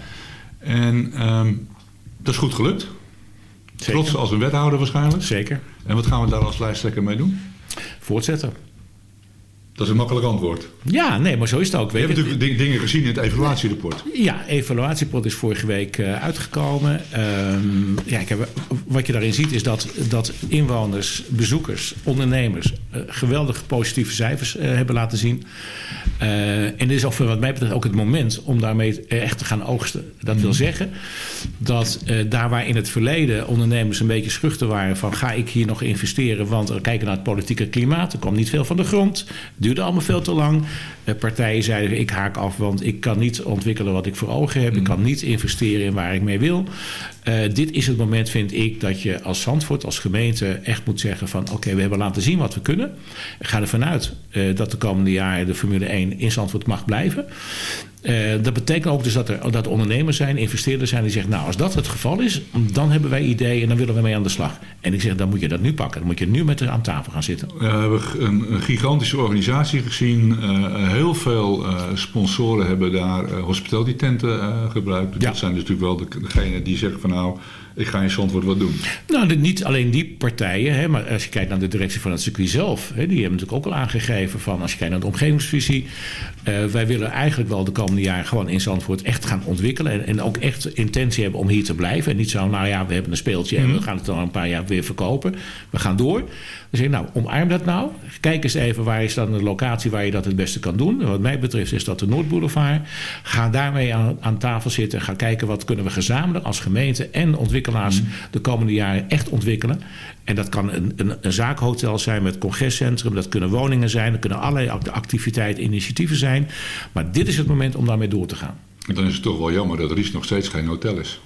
[SPEAKER 4] En ehm, dat is goed gelukt.
[SPEAKER 5] Zeker.
[SPEAKER 4] Trots als een wethouder waarschijnlijk.
[SPEAKER 5] Zeker.
[SPEAKER 4] En wat gaan we daar als lijsttrekker mee doen?
[SPEAKER 5] Voortzetten.
[SPEAKER 4] Dat is een makkelijk antwoord.
[SPEAKER 5] Ja, nee, maar zo is het ook.
[SPEAKER 4] We
[SPEAKER 5] Weet
[SPEAKER 4] hebben
[SPEAKER 5] je.
[SPEAKER 4] natuurlijk di- dingen gezien in het evaluatierapport.
[SPEAKER 5] Ja, evaluatiepot is vorige week eh, uitgekomen. Ehm, ja, ik heb, wat je daarin ziet is dat, dat inwoners, bezoekers, ondernemers... eh, geweldig positieve cijfers eh, hebben laten zien. En dit is ook, voor wat mij betreft ook het moment om daarmee echt te gaan oogsten. Dat wil zeggen dat daar waar in het verleden ondernemers een beetje schuchter waren... van ga ik hier nog investeren, want we kijken naar het politieke klimaat. Er kwam niet veel van de grond, duurde allemaal veel te lang. Eh, partijen zeiden ik haak af, want ik kan niet ontwikkelen wat ik voor ogen heb. Ik kan niet investeren in waar ik mee wil. Eh, dit is het moment, vind ik, dat je als Zandvoort, als gemeente... echt moet zeggen van oké, we hebben laten zien wat we kunnen. Ik ga ervan uit eh, dat de komende jaren de Formule 1 in Zandvoort mag blijven. Eh, dat betekent ook dus dat er dat er ondernemers zijn, investeerders zijn die zeggen... nou, als dat het geval is, dan hebben wij ideeën en dan willen we mee aan de slag. En ik zeg, dan moet je dat nu pakken. Dan moet je nu met haar aan tafel gaan zitten.
[SPEAKER 4] We hebben een, een gigantische organisatie gezien. Heel veel sponsoren hebben daar hospitality tenten eh, gebruikt.
[SPEAKER 5] Ja.
[SPEAKER 4] Dat zijn dus natuurlijk wel de, degenen die zeggen van nou, ik ga in Zandvoort wat doen.
[SPEAKER 5] Nou, niet alleen die partijen, hè, maar als je kijkt naar de directie van het circuit zelf, hè, die hebben natuurlijk ook al aangegeven van als je kijkt naar de omgevingsvisie, eh, wij willen eigenlijk wel de komende jaren gewoon in Zandvoort echt gaan ontwikkelen en, en ook echt intentie hebben om hier te blijven. En niet zo, nou ja, we hebben een speeltje en we gaan het dan een paar jaar weer verkopen. We gaan door. Dus ik, nou, omarm dat nou. Kijk eens even waar is dan de locatie waar je dat het beste kan doen. En wat mij betreft is dat de Noordboulevard. Ga daarmee aan, aan tafel zitten. Ga kijken wat kunnen we gezamenlijk als gemeente en ontwikkelaars de komende jaren echt ontwikkelen. En dat kan een, een, een zaakhotel zijn met congrescentrum. Dat kunnen woningen zijn. Dat kunnen allerlei act- activiteiten, initiatieven zijn. Maar dit is het moment om daarmee door te gaan.
[SPEAKER 4] En dan is het toch wel jammer dat Ries nog steeds geen hotel is.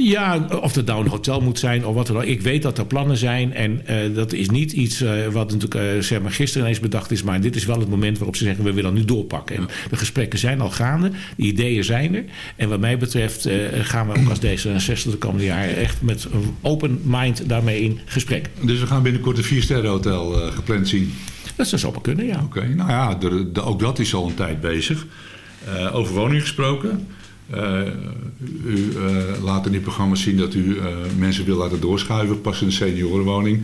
[SPEAKER 5] Ja, of het nou een hotel moet zijn of wat dan ook. Ik weet dat er plannen zijn. En eh, dat is niet iets eh, wat natuurlijk eh, zeg maar gisteren ineens bedacht is. Maar dit is wel het moment waarop ze zeggen we willen nu doorpakken. En de gesprekken zijn al gaande. De ideeën zijn er. En wat mij betreft gaan we ook als D66 de komende jaren echt met een open mind daarmee in gesprek.
[SPEAKER 4] Dus we gaan binnenkort een viersterren hotel gepland zien.
[SPEAKER 5] Dat zou zomaar kunnen, ja.
[SPEAKER 4] Oké, nou ja, de, de- ook dat is al een tijd bezig. Over woningen gesproken. Eh, u eh, laat in die programma's zien dat u eh, mensen wil laten doorschuiven, pas in een seniorenwoning.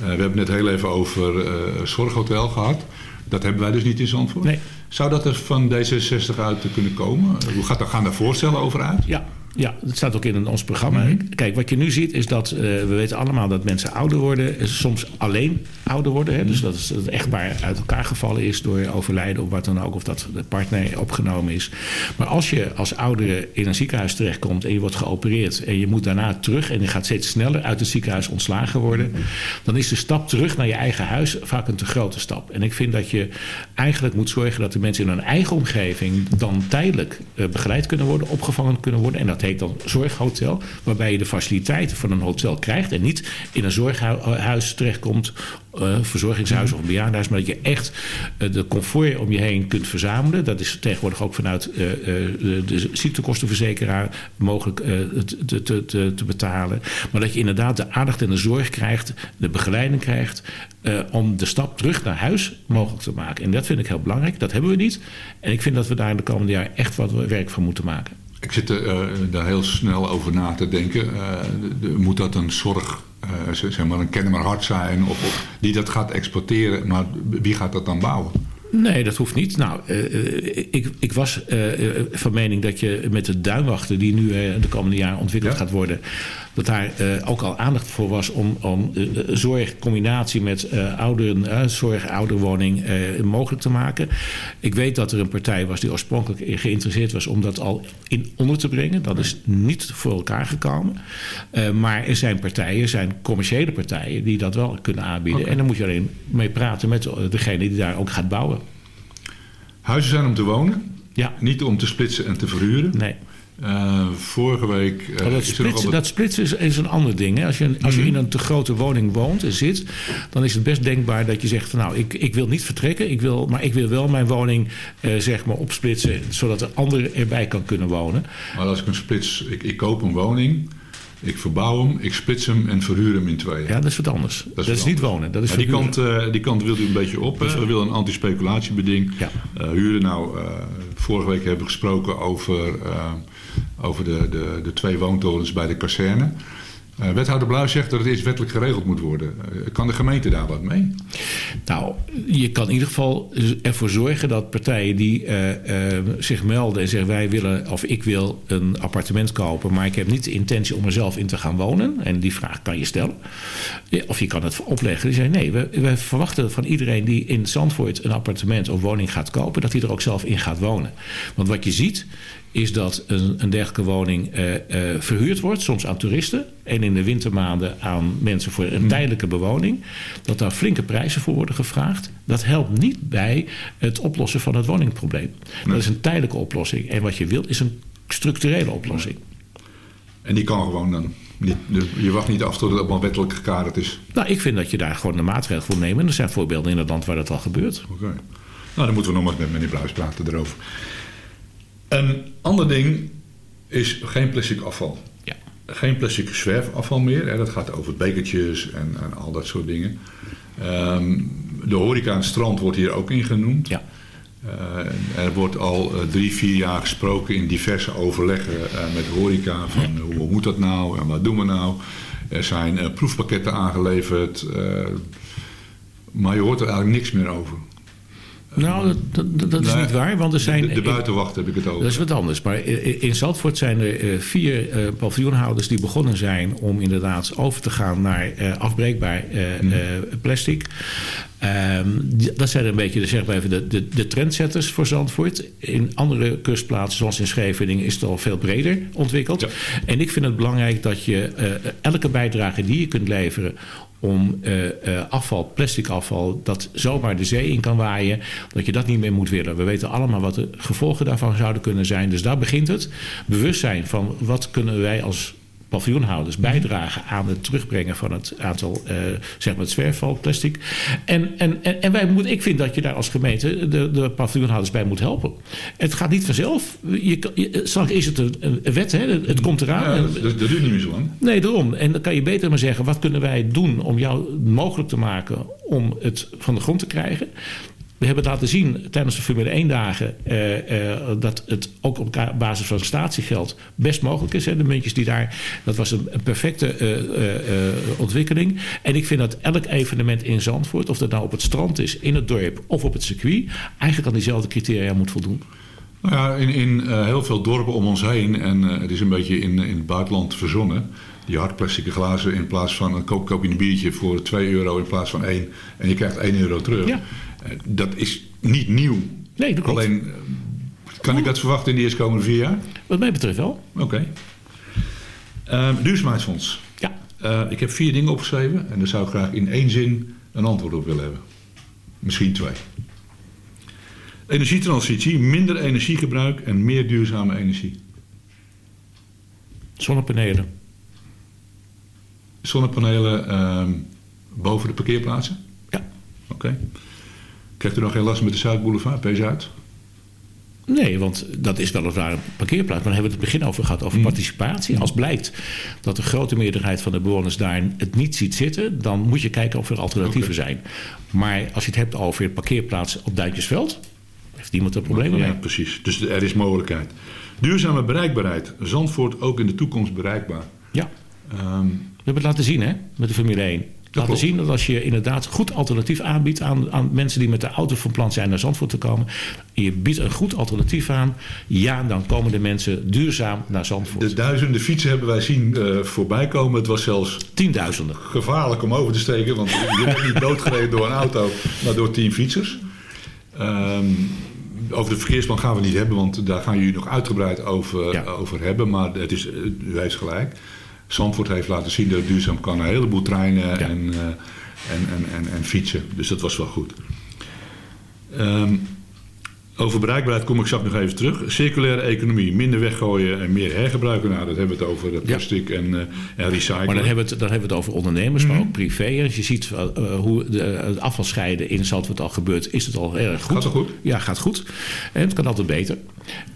[SPEAKER 4] We hebben het net heel even over zorghotel gehad. Dat hebben wij dus niet in Zandvoort.
[SPEAKER 5] Nee.
[SPEAKER 4] Zou dat er van D66 uit kunnen komen? Hoe gaat gaan daar voorstellen over uit?
[SPEAKER 5] Ja, ja, dat staat ook in ons programma. Kijk, wat je nu ziet is dat eh, we weten allemaal dat mensen ouder worden. eh, Soms alleen ouder worden. Hè? Dus dat is dat het echtpaar uit elkaar gevallen is door overlijden of wat dan ook. Of dat de partner opgenomen is. Maar als je als oudere in een ziekenhuis terechtkomt en je wordt geopereerd. En je moet daarna terug en je gaat steeds sneller uit het ziekenhuis ontslagen worden. Dan is de stap terug naar je eigen huis vaak een te grote stap. En ik vind dat je eigenlijk moet zorgen dat de mensen in hun eigen omgeving dan tijdelijk eh, begeleid kunnen worden, opgevangen kunnen worden. En dat heet dan zorghotel, waarbij je de faciliteiten van een hotel krijgt en niet in een zorghuis terechtkomt, eh verzorgingshuis of een bejaardenhuis, maar dat je echt eh, de comfort om je heen kunt verzamelen. Dat is tegenwoordig ook vanuit eh, de, ziektekostenverzekeraar mogelijk te, te, te, betalen. Maar dat je inderdaad de aandacht en de zorg krijgt, de begeleiding krijgt, om de stap terug naar huis mogelijk te maken. En dat vind ik heel belangrijk. Dat hebben we niet. En ik vind dat we daar in de komende jaren echt wat werk van moeten maken.
[SPEAKER 4] Ik zit er, eh, daar heel snel over na te denken. Eh, moet dat een zorg, eh, zeg maar een Kennemer Hart zijn, of die dat gaat exporteren, maar wie gaat dat dan bouwen?
[SPEAKER 5] Nee, dat hoeft niet. Nou, eh, eh, ik, ik was eh, van mening dat je met de duinwachten die nu de komende jaren ontwikkeld
[SPEAKER 4] Ja.
[SPEAKER 5] gaat worden, dat daar ook al aandacht voor was om, om zorg combinatie met ouderen, zorg, ouderwoning mogelijk te maken. Ik weet dat er een partij was die oorspronkelijk geïnteresseerd was om dat al in onder te brengen. Dat is niet voor elkaar gekomen. Maar er zijn partijen, er zijn commerciële partijen die dat wel kunnen aanbieden. En dan moet je alleen mee praten met degene die daar ook gaat bouwen.
[SPEAKER 4] Huizen zijn om te wonen,
[SPEAKER 5] Ja,
[SPEAKER 4] niet om te splitsen en te verhuren.
[SPEAKER 5] nee.
[SPEAKER 4] Eh, vorige week... eh,
[SPEAKER 5] dat, splitsen, dat splitsen is, is een ander ding. Hè. Als, je, als je
[SPEAKER 4] Mhm.
[SPEAKER 5] in een te grote woning woont en zit, dan is het best denkbaar dat je zegt: van, Nou, ik, ik wil niet vertrekken, ik wil, maar ik wil wel mijn woning eh, zeg maar opsplitsen, zodat er anderen erbij kan kunnen wonen.
[SPEAKER 4] Maar als ik een splits... Ik, ik koop een woning, Ik verbouw hem, ik splits hem en verhuur hem in tweeën.
[SPEAKER 5] Ja, dat is wat anders. Dat is, niet wonen. Dat is
[SPEAKER 4] die, kant, eh, die kant wil u een beetje op. hè? We willen een anti-speculatiebeding.
[SPEAKER 5] Ja.
[SPEAKER 4] Eh, huren nou, eh, vorige week hebben we gesproken over, over de, de, de twee woontorens bij de kazerne. Eh, wethouder Blauw zegt dat het eerst wettelijk geregeld moet worden. Eh, kan de gemeente daar wat mee?
[SPEAKER 5] Nou, je kan in ieder geval ervoor zorgen dat partijen die eh, zich melden en zeggen wij willen of ik wil een appartement kopen, maar ik heb niet de intentie om er zelf in te gaan wonen. En die vraag kan je stellen. Of je kan het opleggen. Die zeggen nee, we, we verwachten van iedereen die in Zandvoort een appartement of woning gaat kopen, dat hij er ook zelf in gaat wonen. Want wat je ziet is dat een, een dergelijke woning eh, eh, verhuurd wordt, soms aan toeristen en in de wintermaanden aan mensen voor een tijdelijke bewoning. Dat daar flinke prijzen voor worden gevraagd. Dat helpt niet bij het oplossen van het woningprobleem. Dat is een tijdelijke oplossing. En wat je wilt is een structurele oplossing.
[SPEAKER 4] En die kan gewoon dan. Niet, je wacht niet af tot het allemaal wettelijk gekaderd is.
[SPEAKER 5] Nou, ik vind dat je daar gewoon de maatregel voor neemt. En er zijn voorbeelden in het land waar dat al gebeurt.
[SPEAKER 4] Oké. Nou, dan moeten we nog maar eens met meneer Bluis praten erover. Een ander ding is geen plastic afval.
[SPEAKER 5] Ja.
[SPEAKER 4] Geen plastic zwerfafval meer. Hè. Dat gaat over bekertjes en, en al dat soort dingen. Ehm, de horeca aan het strand wordt hier ook in genoemd.
[SPEAKER 5] Ja.
[SPEAKER 4] Eh, er wordt al eh, drie, vier jaar gesproken in diverse overleggen eh, met horeca. Van hoe moet dat nou en wat doen we nou? Er zijn proefpakketten aangeleverd. maar je hoort er eigenlijk niks meer over.
[SPEAKER 5] Nou, dat, dat, dat is niet waar. Want er zijn,
[SPEAKER 4] De, de buitenwacht heb ik het over.
[SPEAKER 5] Dat is wat anders. Maar in Zandvoort zijn er eh, vier eh, paviljoenhouders die begonnen zijn om inderdaad over te gaan naar eh, afbreekbaar eh, plastic. Ehm, dat zijn een beetje de, zeg maar even de, de, de trendsetters voor Zandvoort. In andere kustplaatsen, zoals in Scheveningen, is het al veel breder ontwikkeld.
[SPEAKER 4] Ja.
[SPEAKER 5] En ik vind het belangrijk dat je elke bijdrage die je kunt leveren om eh, eh, afval, plastic afval, dat zomaar de zee in kan waaien, dat je dat niet meer moet willen. We weten allemaal wat de gevolgen daarvan zouden kunnen zijn. Dus daar begint het. Bewustzijn van wat kunnen wij als paviljoenhouders bijdragen aan het terugbrengen van het aantal, eh, zeg maar het zwerfvalplastic. En, en, en, en wij moet, ik vind dat je daar als gemeente de, de paviljoenhouders bij moet helpen. Het gaat niet vanzelf. Je, kan- je, straks is het een, een wet, hè? het, het komt eraan.
[SPEAKER 4] Ja, dat, dat duurt niet meer zo lang.
[SPEAKER 5] Nee, daarom. En dan kan je beter maar zeggen: wat kunnen wij doen om jou mogelijk te maken om het van de grond te krijgen? We hebben laten zien tijdens de Formule 1 dagen eh, eh, dat het ook op basis van statiegeld best mogelijk is. Hè. De muntjes die daar, dat was een, perfecte eh, ontwikkeling. En ik vind dat elk evenement in Zandvoort, of dat nou op het strand is, in het dorp of op het circuit, eigenlijk aan diezelfde criteria moet voldoen.
[SPEAKER 4] Nou ja, in, in heel veel dorpen om ons heen, en het is een beetje in, in het buitenland verzonnen, die hardplastic glazen in plaats van een koop, koop je een biertje voor 2 euro in plaats van 1 en je krijgt 1 euro terug.
[SPEAKER 5] Ja.
[SPEAKER 4] Eh, dat is niet nieuw.
[SPEAKER 5] Nee, dat klopt.
[SPEAKER 4] Alleen, eh, kan ik dat verwachten in de eerstkomende vier jaar?
[SPEAKER 5] Wat mij betreft wel.
[SPEAKER 4] Oké. Ehm, duurzaamheidsfonds.
[SPEAKER 5] Ja.
[SPEAKER 4] Eh, ik heb vier dingen opgeschreven en daar zou ik graag in één zin een antwoord op willen hebben. Misschien twee. Energietransitie, minder energiegebruik en meer duurzame energie.
[SPEAKER 5] Zonnepanelen.
[SPEAKER 4] Zonnepanelen ehm, boven de parkeerplaatsen?
[SPEAKER 5] Ja.
[SPEAKER 4] Oké. Krijgt u nog geen last met de Zuidboulevard, P-Zuid?
[SPEAKER 5] Nee, want dat is weliswaar een parkeerplaats. Maar dan hebben we het begin over gehad over participatie. Als blijkt dat de grote meerderheid van de bewoners daar het niet ziet zitten... dan moet je kijken of er alternatieven zijn. Maar als je het hebt over parkeerplaatsen op Duintjesveld... heeft niemand er problemen
[SPEAKER 4] Ja,
[SPEAKER 5] mee.
[SPEAKER 4] precies. Dus er is mogelijkheid. Duurzame bereikbaarheid. Zandvoort ook in de toekomst bereikbaar.
[SPEAKER 5] Ja,
[SPEAKER 4] Ehm,
[SPEAKER 5] we hebben het laten zien hè, met de Formule 1. Laten
[SPEAKER 4] klopt.
[SPEAKER 5] zien dat als je inderdaad goed alternatief aanbiedt... Aan, aan mensen die met de auto van plan zijn naar Zandvoort te komen... en je biedt een goed alternatief aan... ja, dan komen de mensen duurzaam naar Zandvoort.
[SPEAKER 4] de duizenden fietsen hebben wij zien eh, voorbij komen. Het was zelfs
[SPEAKER 5] Tienduizenden.
[SPEAKER 4] gevaarlijk om over te steken. Want je werd niet doodgereden door een auto, maar door tien fietsers. Ehm, over de verkeersplan gaan we niet hebben, want daar gaan jullie nog uitgebreid over,
[SPEAKER 5] Ja.
[SPEAKER 4] over hebben. Maar het is, u heeft gelijk. Zandvoort heeft laten zien dat het duurzaam kan. Een heleboel treinen en, eh, en, en, en, en fietsen. Dus dat was wel goed. Ehm, Over bereikbaarheid kom ik straks nog even terug. Circulaire economie, minder weggooien en meer hergebruiken. Nou, dat hebben we het over eh, plastic en, uh, en recyclen.
[SPEAKER 5] Maar dan hebben we het, dan hebben we het over ondernemers, maar ook privé. Als je ziet uh, hoe de, het afvalscheiden in Zandvoort al gebeurt, is het al erg goed.
[SPEAKER 4] Gaat het goed?
[SPEAKER 5] Ja, gaat goed. En het kan altijd beter.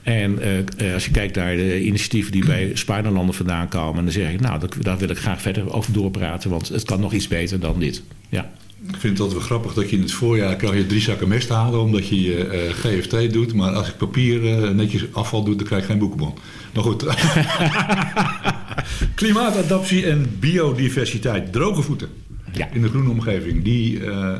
[SPEAKER 5] En uh, als je kijkt naar de initiatieven die bij Spaarlanden vandaan komen... dan zeg ik, nou, daar wil ik graag verder over doorpraten... want het kan nog iets beter dan dit. Ja.
[SPEAKER 4] Ik vind het altijd wel grappig dat je in het voorjaar krijg je drie zakken mest halen omdat je je uh, GFT doet. Maar als ik papier uh, netjes afval doe, dan krijg ik geen boekenbon. Maar goed. Klimaatadaptie en biodiversiteit. Droge voeten
[SPEAKER 5] ja.
[SPEAKER 4] in de groene omgeving. Die, uh,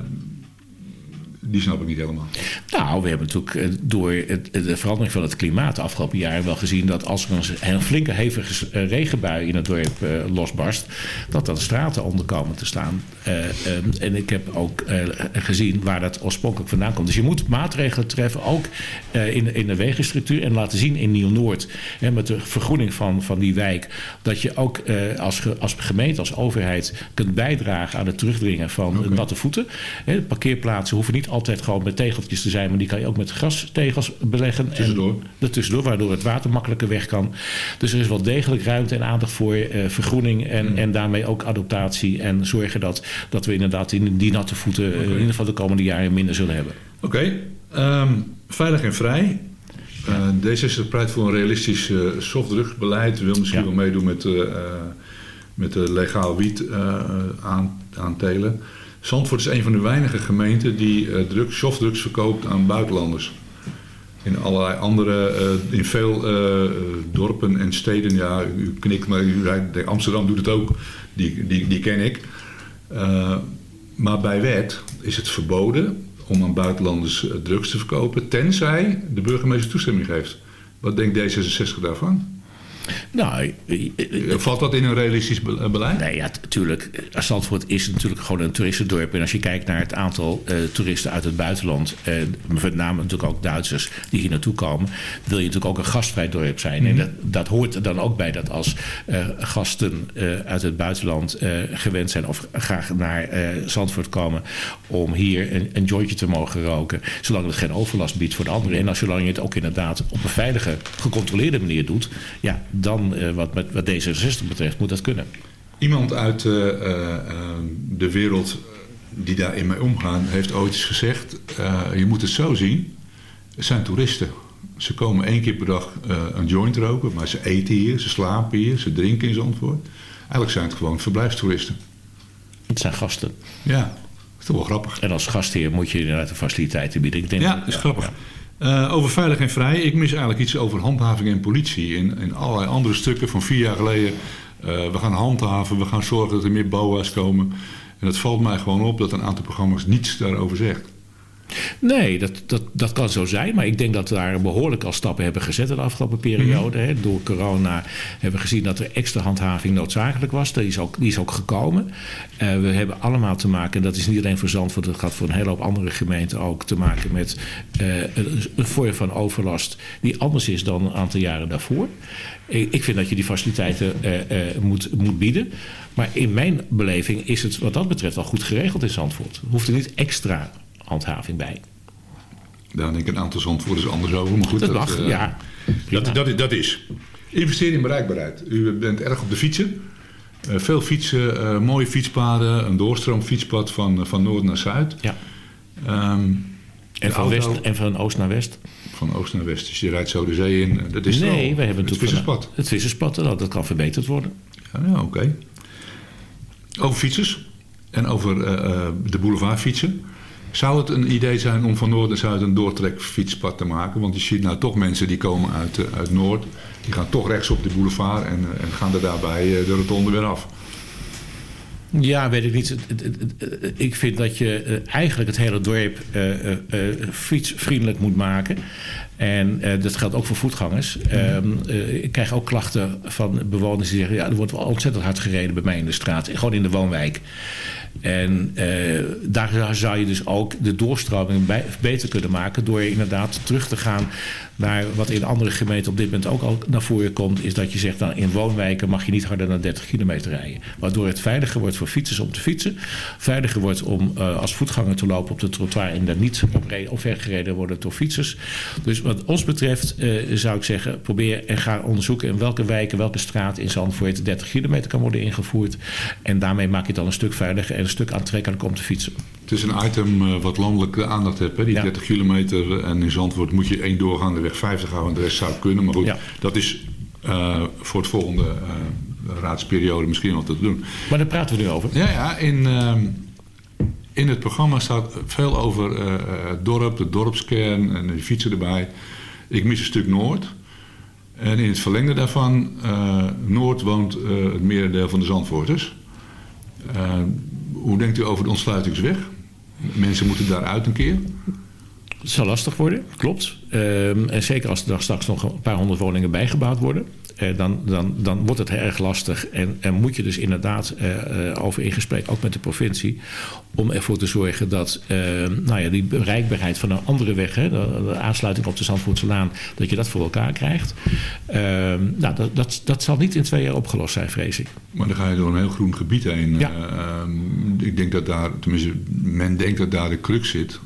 [SPEAKER 4] die snap ik niet helemaal.
[SPEAKER 5] Nou, we hebben natuurlijk door het, de verandering van het klimaat de afgelopen jaren wel gezien dat als er een flinke hevige regenbui in het dorp uh, losbarst, dat dan straten onder komen te staan. Uh, um, en ik heb ook uh, gezien waar dat oorspronkelijk vandaan komt. Dus je moet maatregelen treffen, ook in, in de wegenstructuur. En laten zien in Nieuw-Noord, met de vergroening van, van die wijk, dat je ook als, als gemeente, als overheid kunt bijdragen aan het terugdringen van okay. natte voeten. Parkeerplaatsen hoeven niet altijd gewoon met tegeltjes te zijn, maar die kan je ook met grastegels beleggen.
[SPEAKER 4] Tussendoor.
[SPEAKER 5] En ertussendoor, waardoor het water makkelijker weg kan. Dus er is wel degelijk ruimte en aandacht voor uh, vergroening en, mm. en daarmee ook adaptatie. En zorgen dat, dat we inderdaad in die natte voeten okay. uh, in ieder geval de komende jaren minder zullen hebben.
[SPEAKER 4] Oké, okay. um, veilig en vrij. Uh, D66 pleit voor een realistisch uh, softdrugsbeleid. Wil misschien ja. wel meedoen met, uh, met de legaal wiet aan, aantelen. Zandvoort is een van de weinige gemeenten die drugs, softdrugs verkoopt aan buitenlanders. In allerlei andere, uh, in veel uh, dorpen en steden, ja, u knikt, maar u Amsterdam doet het ook, die, die, die ken ik. maar bij wet is het verboden om aan buitenlanders drugs te verkopen, tenzij de burgemeester toestemming geeft. Wat denkt D66 daarvan?
[SPEAKER 5] Nou,
[SPEAKER 4] Valt dat in een realistisch beleid?
[SPEAKER 5] Nee, ja, natuurlijk. Zandvoort is natuurlijk gewoon een toeristendorp. En als je kijkt naar het aantal uh, toeristen uit het buitenland... Uh, met name natuurlijk ook Duitsers die hier naartoe komen... wil je natuurlijk ook een gastvrij dorp zijn. En dat, dat hoort er dan ook bij dat als uh, gasten uit het buitenland gewend zijn... of graag naar Zandvoort komen om hier een, een jointje te mogen roken... zolang het geen overlast biedt voor de anderen. En als zolang je het ook inderdaad op een veilige, gecontroleerde manier doet... ja, dan, uh, wat, met, wat D66 betreft, moet dat kunnen.
[SPEAKER 4] Iemand uit uh, uh, de wereld die daarin mee omgaan, heeft ooit eens gezegd... je moet het zo zien, het zijn toeristen. Ze komen één keer per dag een joint roken, maar ze eten hier, ze slapen hier, ze drinken in Zandvoort. Eigenlijk zijn het gewoon verblijfstoeristen.
[SPEAKER 5] Het zijn gasten.
[SPEAKER 4] Ja, dat is toch wel grappig.
[SPEAKER 5] En als gastheer moet je inderdaad de faciliteiten bieden. Ik denk
[SPEAKER 4] ja, dat is ja, grappig. Ja. Uh, over veilig en vrij. Ik mis eigenlijk iets over handhaving en politie. In, in allerlei andere stukken van vier jaar geleden. Uh, we gaan handhaven, we gaan zorgen dat er meer BOA's komen. En het valt mij gewoon op dat een aantal programma's niets daarover zegt.
[SPEAKER 5] Nee, dat, dat, dat kan zo zijn. Maar ik denk dat we daar behoorlijk al stappen hebben gezet in de afgelopen periode. Mm-hmm. Door corona hebben we gezien dat er extra handhaving noodzakelijk was. Die is ook, die is ook gekomen. Uh, we hebben allemaal te maken, en dat is niet alleen voor Zandvoort... dat gaat voor een hele hoop andere gemeenten ook te maken met uh, een, een vorm van overlast... die anders is dan een aantal jaren daarvoor. Ik, ik vind dat je die faciliteiten uh, moet, moet bieden. Maar in mijn beleving is het wat dat betreft al goed geregeld in Zandvoort. Hoeft er niet extra handhaving bij.
[SPEAKER 4] Daar denk ik een aantal zandvoerders anders over. Maar goed,
[SPEAKER 5] dat, mag,
[SPEAKER 4] uh,
[SPEAKER 5] ja.
[SPEAKER 4] Dat, dat, dat is. Investeren in bereikbaarheid. U bent erg op de fietsen. Uh, veel fietsen, uh, mooie fietspaden, een doorstroomfietspad van, van noord naar zuid.
[SPEAKER 5] Ja.
[SPEAKER 4] Um,
[SPEAKER 5] en, van west, en van oost naar west.
[SPEAKER 4] Van oost naar west. Dus je rijdt zo de zee in. Dat is
[SPEAKER 5] nee, we hebben
[SPEAKER 4] het visserspad.
[SPEAKER 5] Het visserspad, dat, dat kan verbeterd worden.
[SPEAKER 4] Ja, oké. Okay. Over fietsers en over de boulevardfietsen. Zou het een idee zijn om van Noord naar Zuid een doortrekfietspad te maken? Want je ziet nou toch mensen die komen uit, uh, uit Noord. Die gaan toch rechts op de boulevard en, uh, en gaan er daarbij uh, de rotonde weer af.
[SPEAKER 5] Ja, weet ik niet. Ik vind dat je eigenlijk het hele dorp fietsvriendelijk moet maken. En uh, dat geldt ook voor voetgangers. Um, uh, ik krijg ook klachten van bewoners die zeggen... ja, er wordt wel ontzettend hard gereden bij mij in de straat. Gewoon in de woonwijk. En uh, daar zou je dus ook de doorstroming beter kunnen maken... door inderdaad terug te gaan naar wat in andere gemeenten op dit moment ook al naar voren komt... is dat je zegt, dan in woonwijken mag je niet harder dan 30 kilometer rijden. Waardoor het veiliger wordt voor fietsers om te fietsen. Veiliger wordt om uh, als voetganger te lopen op de trottoir... en daar niet op gereden worden door fietsers. Dus wat ons betreft uh, zou ik zeggen... probeer en ga onderzoeken in welke wijken, welke straat in Zandvoort... 30 kilometer kan worden ingevoerd. En daarmee maak je het dan een stuk veiliger en een stuk aantrekkelijker om te fietsen.
[SPEAKER 4] Het is een item uh, wat landelijke aandacht heeft, hè? die ja. 30 kilometer. En in Zandvoort moet je één doorgaande weg 50 houden. De rest zou kunnen. Maar goed, ja. dat is uh, voor het volgende uh, raadsperiode misschien wel te doen.
[SPEAKER 5] Maar daar praten we nu over.
[SPEAKER 4] Ja, ja in, uh, in het programma staat veel over het dorp, de dorpskern en de fietsen erbij. Ik mis een stuk Noord. En in het verlengde daarvan, Noord woont het merendeel van de Zandvoorters. hoe denkt u over de ontsluitingsweg? Mensen moeten daaruit een keer.
[SPEAKER 5] Het zal lastig worden, klopt. Um, en zeker als er straks nog een paar honderd woningen bijgebouwd worden. Uh, dan, dan, dan wordt het erg lastig. En, en moet je dus inderdaad uh, uh, over in gesprek, ook met de provincie... om ervoor te zorgen dat ehm, nou ja, die bereikbaarheid van een andere weg... Hè, de, de aansluiting op de Zandvoortselaan, dat je dat voor elkaar krijgt. Ehm, nou, dat, dat, dat zal niet in twee jaar opgelost zijn, vrees ik.
[SPEAKER 4] Maar dan ga je door een heel groen gebied heen. Ja. ik denk dat daar, tenminste, men denkt dat daar de crux zit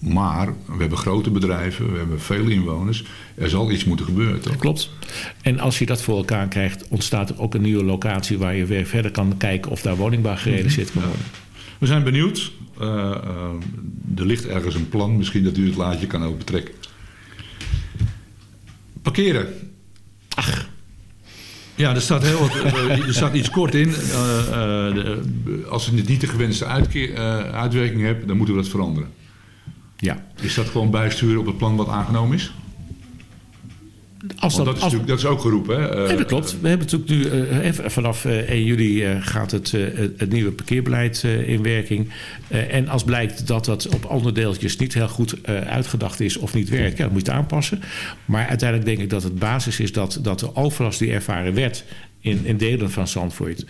[SPEAKER 4] maar we hebben grote bedrijven, we hebben veel inwoners. Er zal iets moeten gebeuren, toch?
[SPEAKER 5] Klopt. En als je dat voor elkaar krijgt, ontstaat er ook een nieuwe locatie... waar je weer verder kan kijken of daar woningbouw gerealiseerd kan worden.
[SPEAKER 4] We zijn benieuwd. Uh, uh, er ligt ergens een plan. Misschien dat u het laadje kan ook betrekken. Parkeren.
[SPEAKER 5] Ach.
[SPEAKER 4] Ja, er staat, heel wat, er staat iets kort in. Uh, de, als je niet de gewenste uitwerking hebt, dan moeten we dat veranderen.
[SPEAKER 5] Ja.
[SPEAKER 4] Is dat gewoon bijsturen op het plan wat aangenomen is?
[SPEAKER 5] Als dat,
[SPEAKER 4] dat, is
[SPEAKER 5] als,
[SPEAKER 4] dat, is ook geroepen, hè?
[SPEAKER 5] Ja, dat klopt. We hebben natuurlijk nu, uh, vanaf uh, 1 juli gaat het, het nieuwe parkeerbeleid in werking. en als blijkt dat dat op onderdeeltjes niet heel goed uitgedacht is of niet werkt, ja, dan moet je het aanpassen. Maar uiteindelijk denk ik dat het basis is dat, dat de overlast die ervaren werd in, in delen van Zandvoort.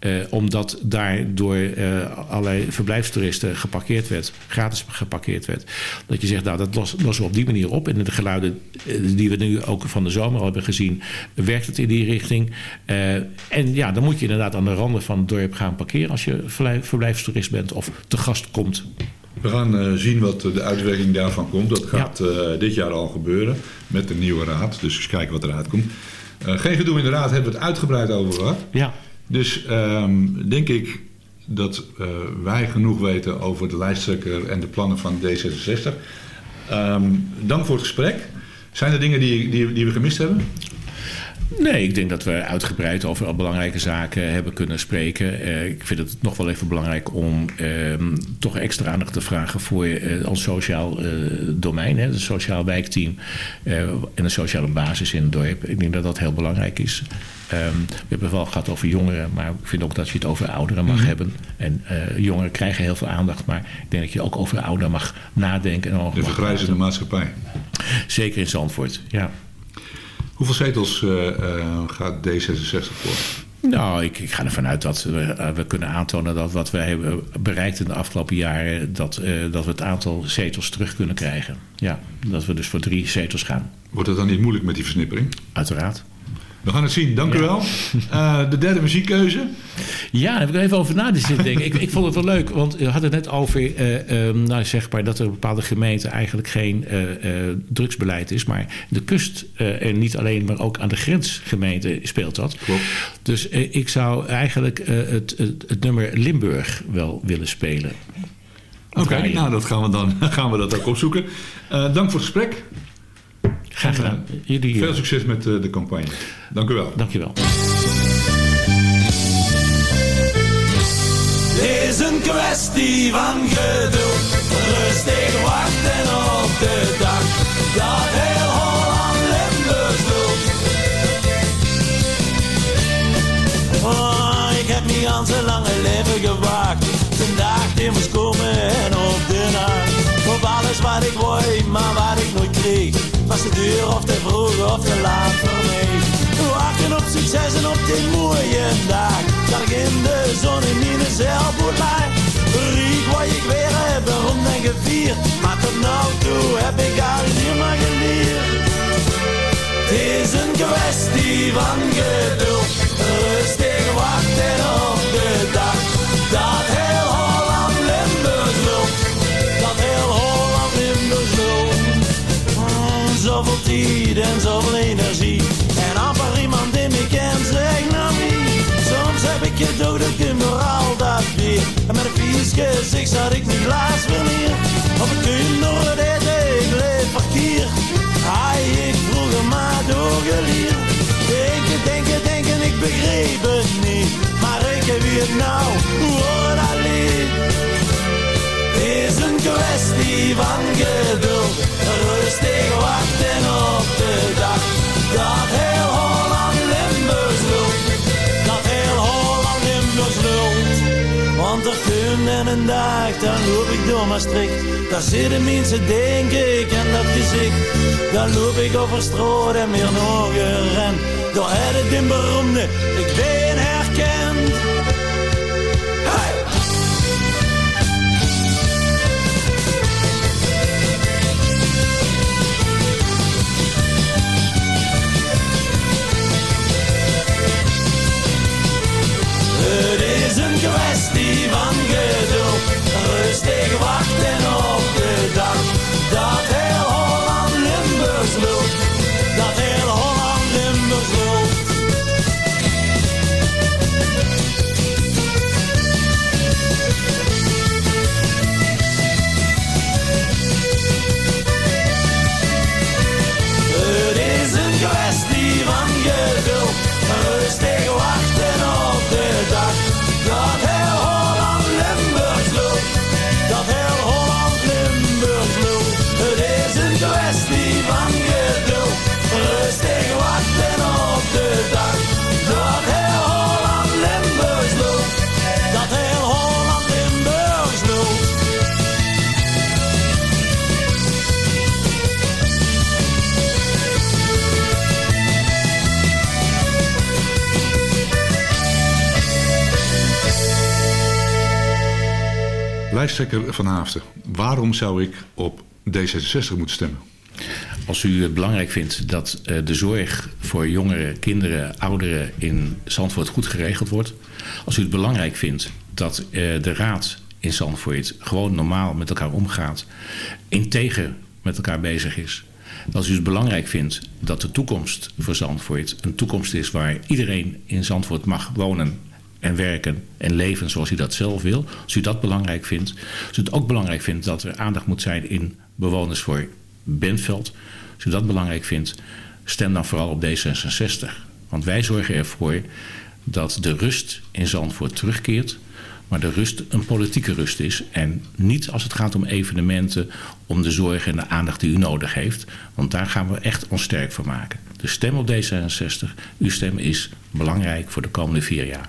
[SPEAKER 5] Uh, omdat daar door uh, allerlei verblijfstoeristen geparkeerd werd, gratis geparkeerd werd. Dat je zegt, nou dat lossen los we op die manier op. En de geluiden die we nu ook van de zomer al hebben gezien, werkt het in die richting. Uh, en ja, dan moet je inderdaad aan de randen van het dorp gaan parkeren als je verblijfstoerist bent of te gast komt.
[SPEAKER 4] We gaan zien wat de uitwerking daarvan komt. Dat gaat ja. dit jaar al gebeuren met de nieuwe raad. Dus eens kijken wat eruit komt. Uh, geen gedoe in de raad hebben we het uitgebreid over gehad.
[SPEAKER 5] Ja.
[SPEAKER 4] Dus um, denk ik dat uh, wij genoeg weten over de lijsttrekker en de plannen van D66. Um, dank voor het gesprek. Zijn er dingen die, die, die we gemist hebben?
[SPEAKER 5] Nee, ik denk dat we uitgebreid over al belangrijke zaken hebben kunnen spreken. Uh, ik vind het nog wel even belangrijk om uh, toch extra aandacht te vragen voor uh, ons sociaal domein. Het sociaal wijkteam en de sociale basis in het dorp. Ik denk dat dat heel belangrijk is. Um, we hebben het wel gehad over jongeren, maar ik vind ook dat je het over ouderen mag mm-hmm. hebben. En jongeren krijgen heel veel aandacht, maar ik denk dat je ook over ouderen mag nadenken. En
[SPEAKER 4] de vergrijzende maatschappij.
[SPEAKER 5] Zeker in Zandvoort, ja.
[SPEAKER 4] Hoeveel zetels uh, uh, gaat D66 voor?
[SPEAKER 5] Nou, ik, ik, ga ervan uit dat we, uh, we, kunnen aantonen dat wat wij hebben bereikt in de afgelopen jaren, dat, dat we het aantal zetels terug kunnen krijgen. Ja, dat we dus voor drie zetels gaan.
[SPEAKER 4] Wordt het dan niet moeilijk met die versnippering?
[SPEAKER 5] Uiteraard.
[SPEAKER 4] We gaan het zien. Dank u wel. Uh, de derde muziekkeuze.
[SPEAKER 5] Ja, daar heb ik er even over na zitten denken. ik, ik vond het wel leuk, want we hadden het net over uh, um, nou, zeg maar dat er bepaalde gemeenten eigenlijk geen uh, drugsbeleid is. Maar de kust en niet alleen, maar ook aan de grensgemeenten speelt dat.
[SPEAKER 4] Klopt.
[SPEAKER 5] Dus ik zou eigenlijk het, het, het, nummer Limburg wel willen spelen.
[SPEAKER 4] Oké, okay, nou dat gaan we dan gaan we dat ook opzoeken. dank voor het gesprek.
[SPEAKER 5] Graag gedaan.
[SPEAKER 4] Jullie, Veel succes met uh, de campagne. Dank u wel.
[SPEAKER 5] Dank je wel.
[SPEAKER 7] Het is een kwestie van geduld. Rustig wachten op de dag. Dat heel Holland Limburg doet. Oh, ik heb niet aan zijn lange leven gewacht. De dag die moest komen en op de nacht. Op alles wat ik wou, maar wat ik nooit kreeg was te duur of te vroeg of te laat voor mij. Wachten op succes en op die mooie dag. ik in de zon in mijn lag. Riek wat ik weer heb, rond en gevierd. Maar tot nou toe heb ik alleen maar geleerd. Het is een kwestie van geduld, het ook dat weer, en met een vies gezicht zat ik mijn glaas verlier. Op het kun door het ik leef verkeer. Hij ik vroeger maar doorgeleerd. Denken, denken, denken, ik begreep het niet. Maar ik heb het nou, hoor dat lied. Is een kwestie van geduld. Rustig wachten op de dag. Dan loop ik door Maastricht. Daar zitten mensen, denk ik, en dat gezicht. Dan loop ik over straat en weer nog een ren. Door het in beroemde, ik ben herkend. Rustig wachten op
[SPEAKER 8] Lijsttrekker Van Haafden, waarom zou ik op D66 moeten stemmen?
[SPEAKER 5] Als u het belangrijk vindt dat eh, de zorg voor jongeren, kinderen, ouderen in Zandvoort goed geregeld wordt. Als u het belangrijk vindt dat eh, de raad in Zandvoort gewoon normaal met elkaar omgaat. Integer met elkaar bezig is. Als u het belangrijk vindt dat de toekomst voor Zandvoort een toekomst is waar iedereen in Zandvoort mag wonen en werken en leven zoals u dat zelf wil. Als u dat belangrijk vindt. Als u het ook belangrijk vindt dat er aandacht moet zijn in bewoners voor Bentveld. Als u dat belangrijk vindt, stem dan vooral op D66. Want wij zorgen ervoor dat de rust in Zandvoort terugkeert. Maar de rust een politieke rust is. En niet als het gaat om evenementen, om de zorg en de aandacht die u nodig heeft. Want daar gaan we echt ons sterk voor maken. Dus stem op D66. Uw stem is belangrijk voor de komende vier jaar.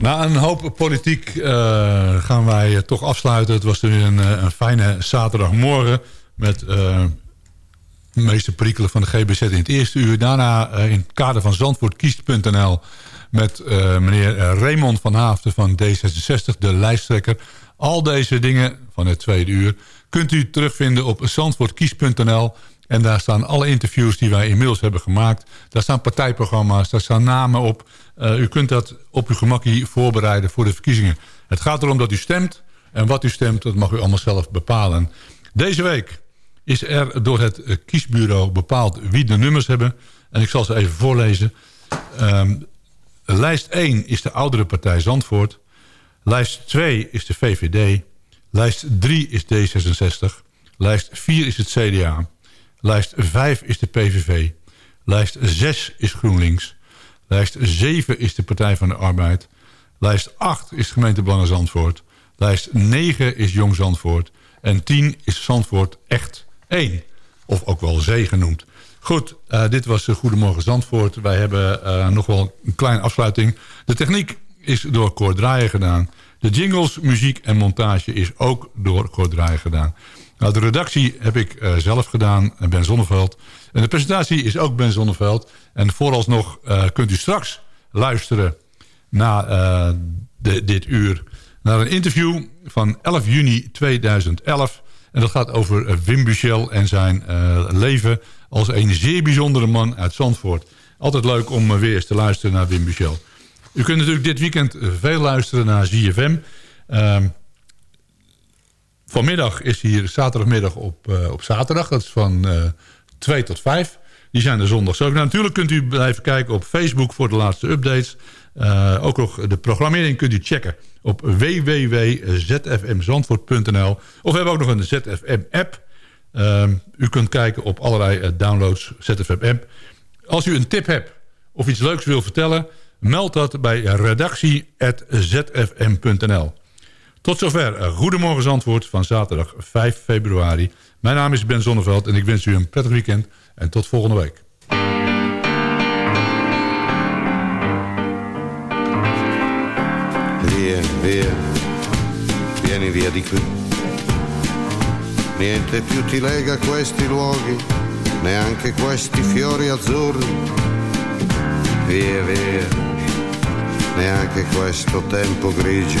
[SPEAKER 4] Na een hoop politiek eh, gaan wij eh, toch afsluiten. Het was weer een, eh, een fijne zaterdagmorgen met eh, de meeste perikelen van de GBZ in het eerste uur. Daarna in het kader van Zandvoortkiest.nl met meneer Raymond van Haafden van D66, de lijsttrekker. Al deze dingen van het tweede uur kunt u terugvinden op zandvoortkies.nl. En daar staan alle interviews die wij inmiddels hebben gemaakt. Daar staan partijprogramma's, daar staan namen op. Eh, u kunt dat op uw gemakkie voorbereiden voor de verkiezingen. Het gaat erom dat u stemt. En wat u stemt, dat mag u allemaal zelf bepalen. Deze week is er door het kiesbureau bepaald wie de nummers hebben. En ik zal ze even voorlezen. Ehm, lijst 1 is de oudere partij Zandvoort. Lijst 2 is de VVD. Lijst 3 is D66. Lijst 4 is het CDA. Lijst 5 is de PVV. Lijst 6 is GroenLinks. Lijst 7 is de Partij van de Arbeid. Lijst 8 is de gemeente Belangen Zandvoort. Lijst 9 is Jong Zandvoort. En 10 is Zandvoort echt 1. Of ook wel zee genoemd. Goed, uh, dit was Goedemorgen Zandvoort. Wij hebben uh, nog wel een kleine afsluiting. De techniek is door Cor Draaier gedaan. De jingles, muziek en montage is ook door Cor Draaier gedaan. Nou, de redactie heb ik uh, zelf gedaan, Ben Zonneveld. En de presentatie is ook Ben Zonneveld. En vooralsnog kunt u straks luisteren na de, dit uur... naar een interview van 11 juni 2011... En dat gaat over Wim Buchel en zijn uh, leven als een zeer bijzondere man uit Zandvoort. Altijd leuk om weer eens te luisteren naar Wim Buchel. U kunt natuurlijk dit weekend veel luisteren naar ZFM. Uh, vanmiddag is hier zaterdagmiddag op, uh, op zaterdag. Dat is van uh, 2 tot 5. Die zijn er zondag. Zo, natuurlijk kunt u blijven kijken op Facebook voor de laatste updates. Uh, ook nog de programmering kunt u checken op www.zfmzandvoort.nl. Of we hebben ook nog een ZFM-app. Uh, u kunt kijken op allerlei downloads, ZFM-app. Als u een tip hebt of iets leuks wil vertellen... meld dat bij redactie.zfm.nl. Tot zover uh, Goedemorgen Zandvoort van zaterdag 5 februari. Mijn naam is Ben Zonneveld en ik wens u een prettig weekend. En tot volgende week.
[SPEAKER 9] Via, via, vieni via di qui. Niente più ti lega questi luoghi, neanche questi fiori azzurri. Via, via, neanche questo tempo grigio,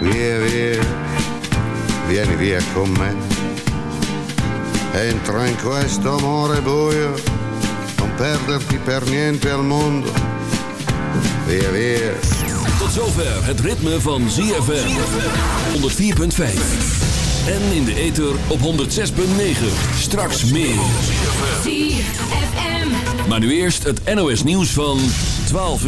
[SPEAKER 9] Via, via, vieni via con me. Entra in questo amore buio, non perderti per niente al mondo. Via via.
[SPEAKER 10] Tot zover het ritme van ZFM. 104.5. En in de ether op 106.9. Straks meer.
[SPEAKER 11] ZFM.
[SPEAKER 10] Maar nu eerst het NOS nieuws van 12 uur.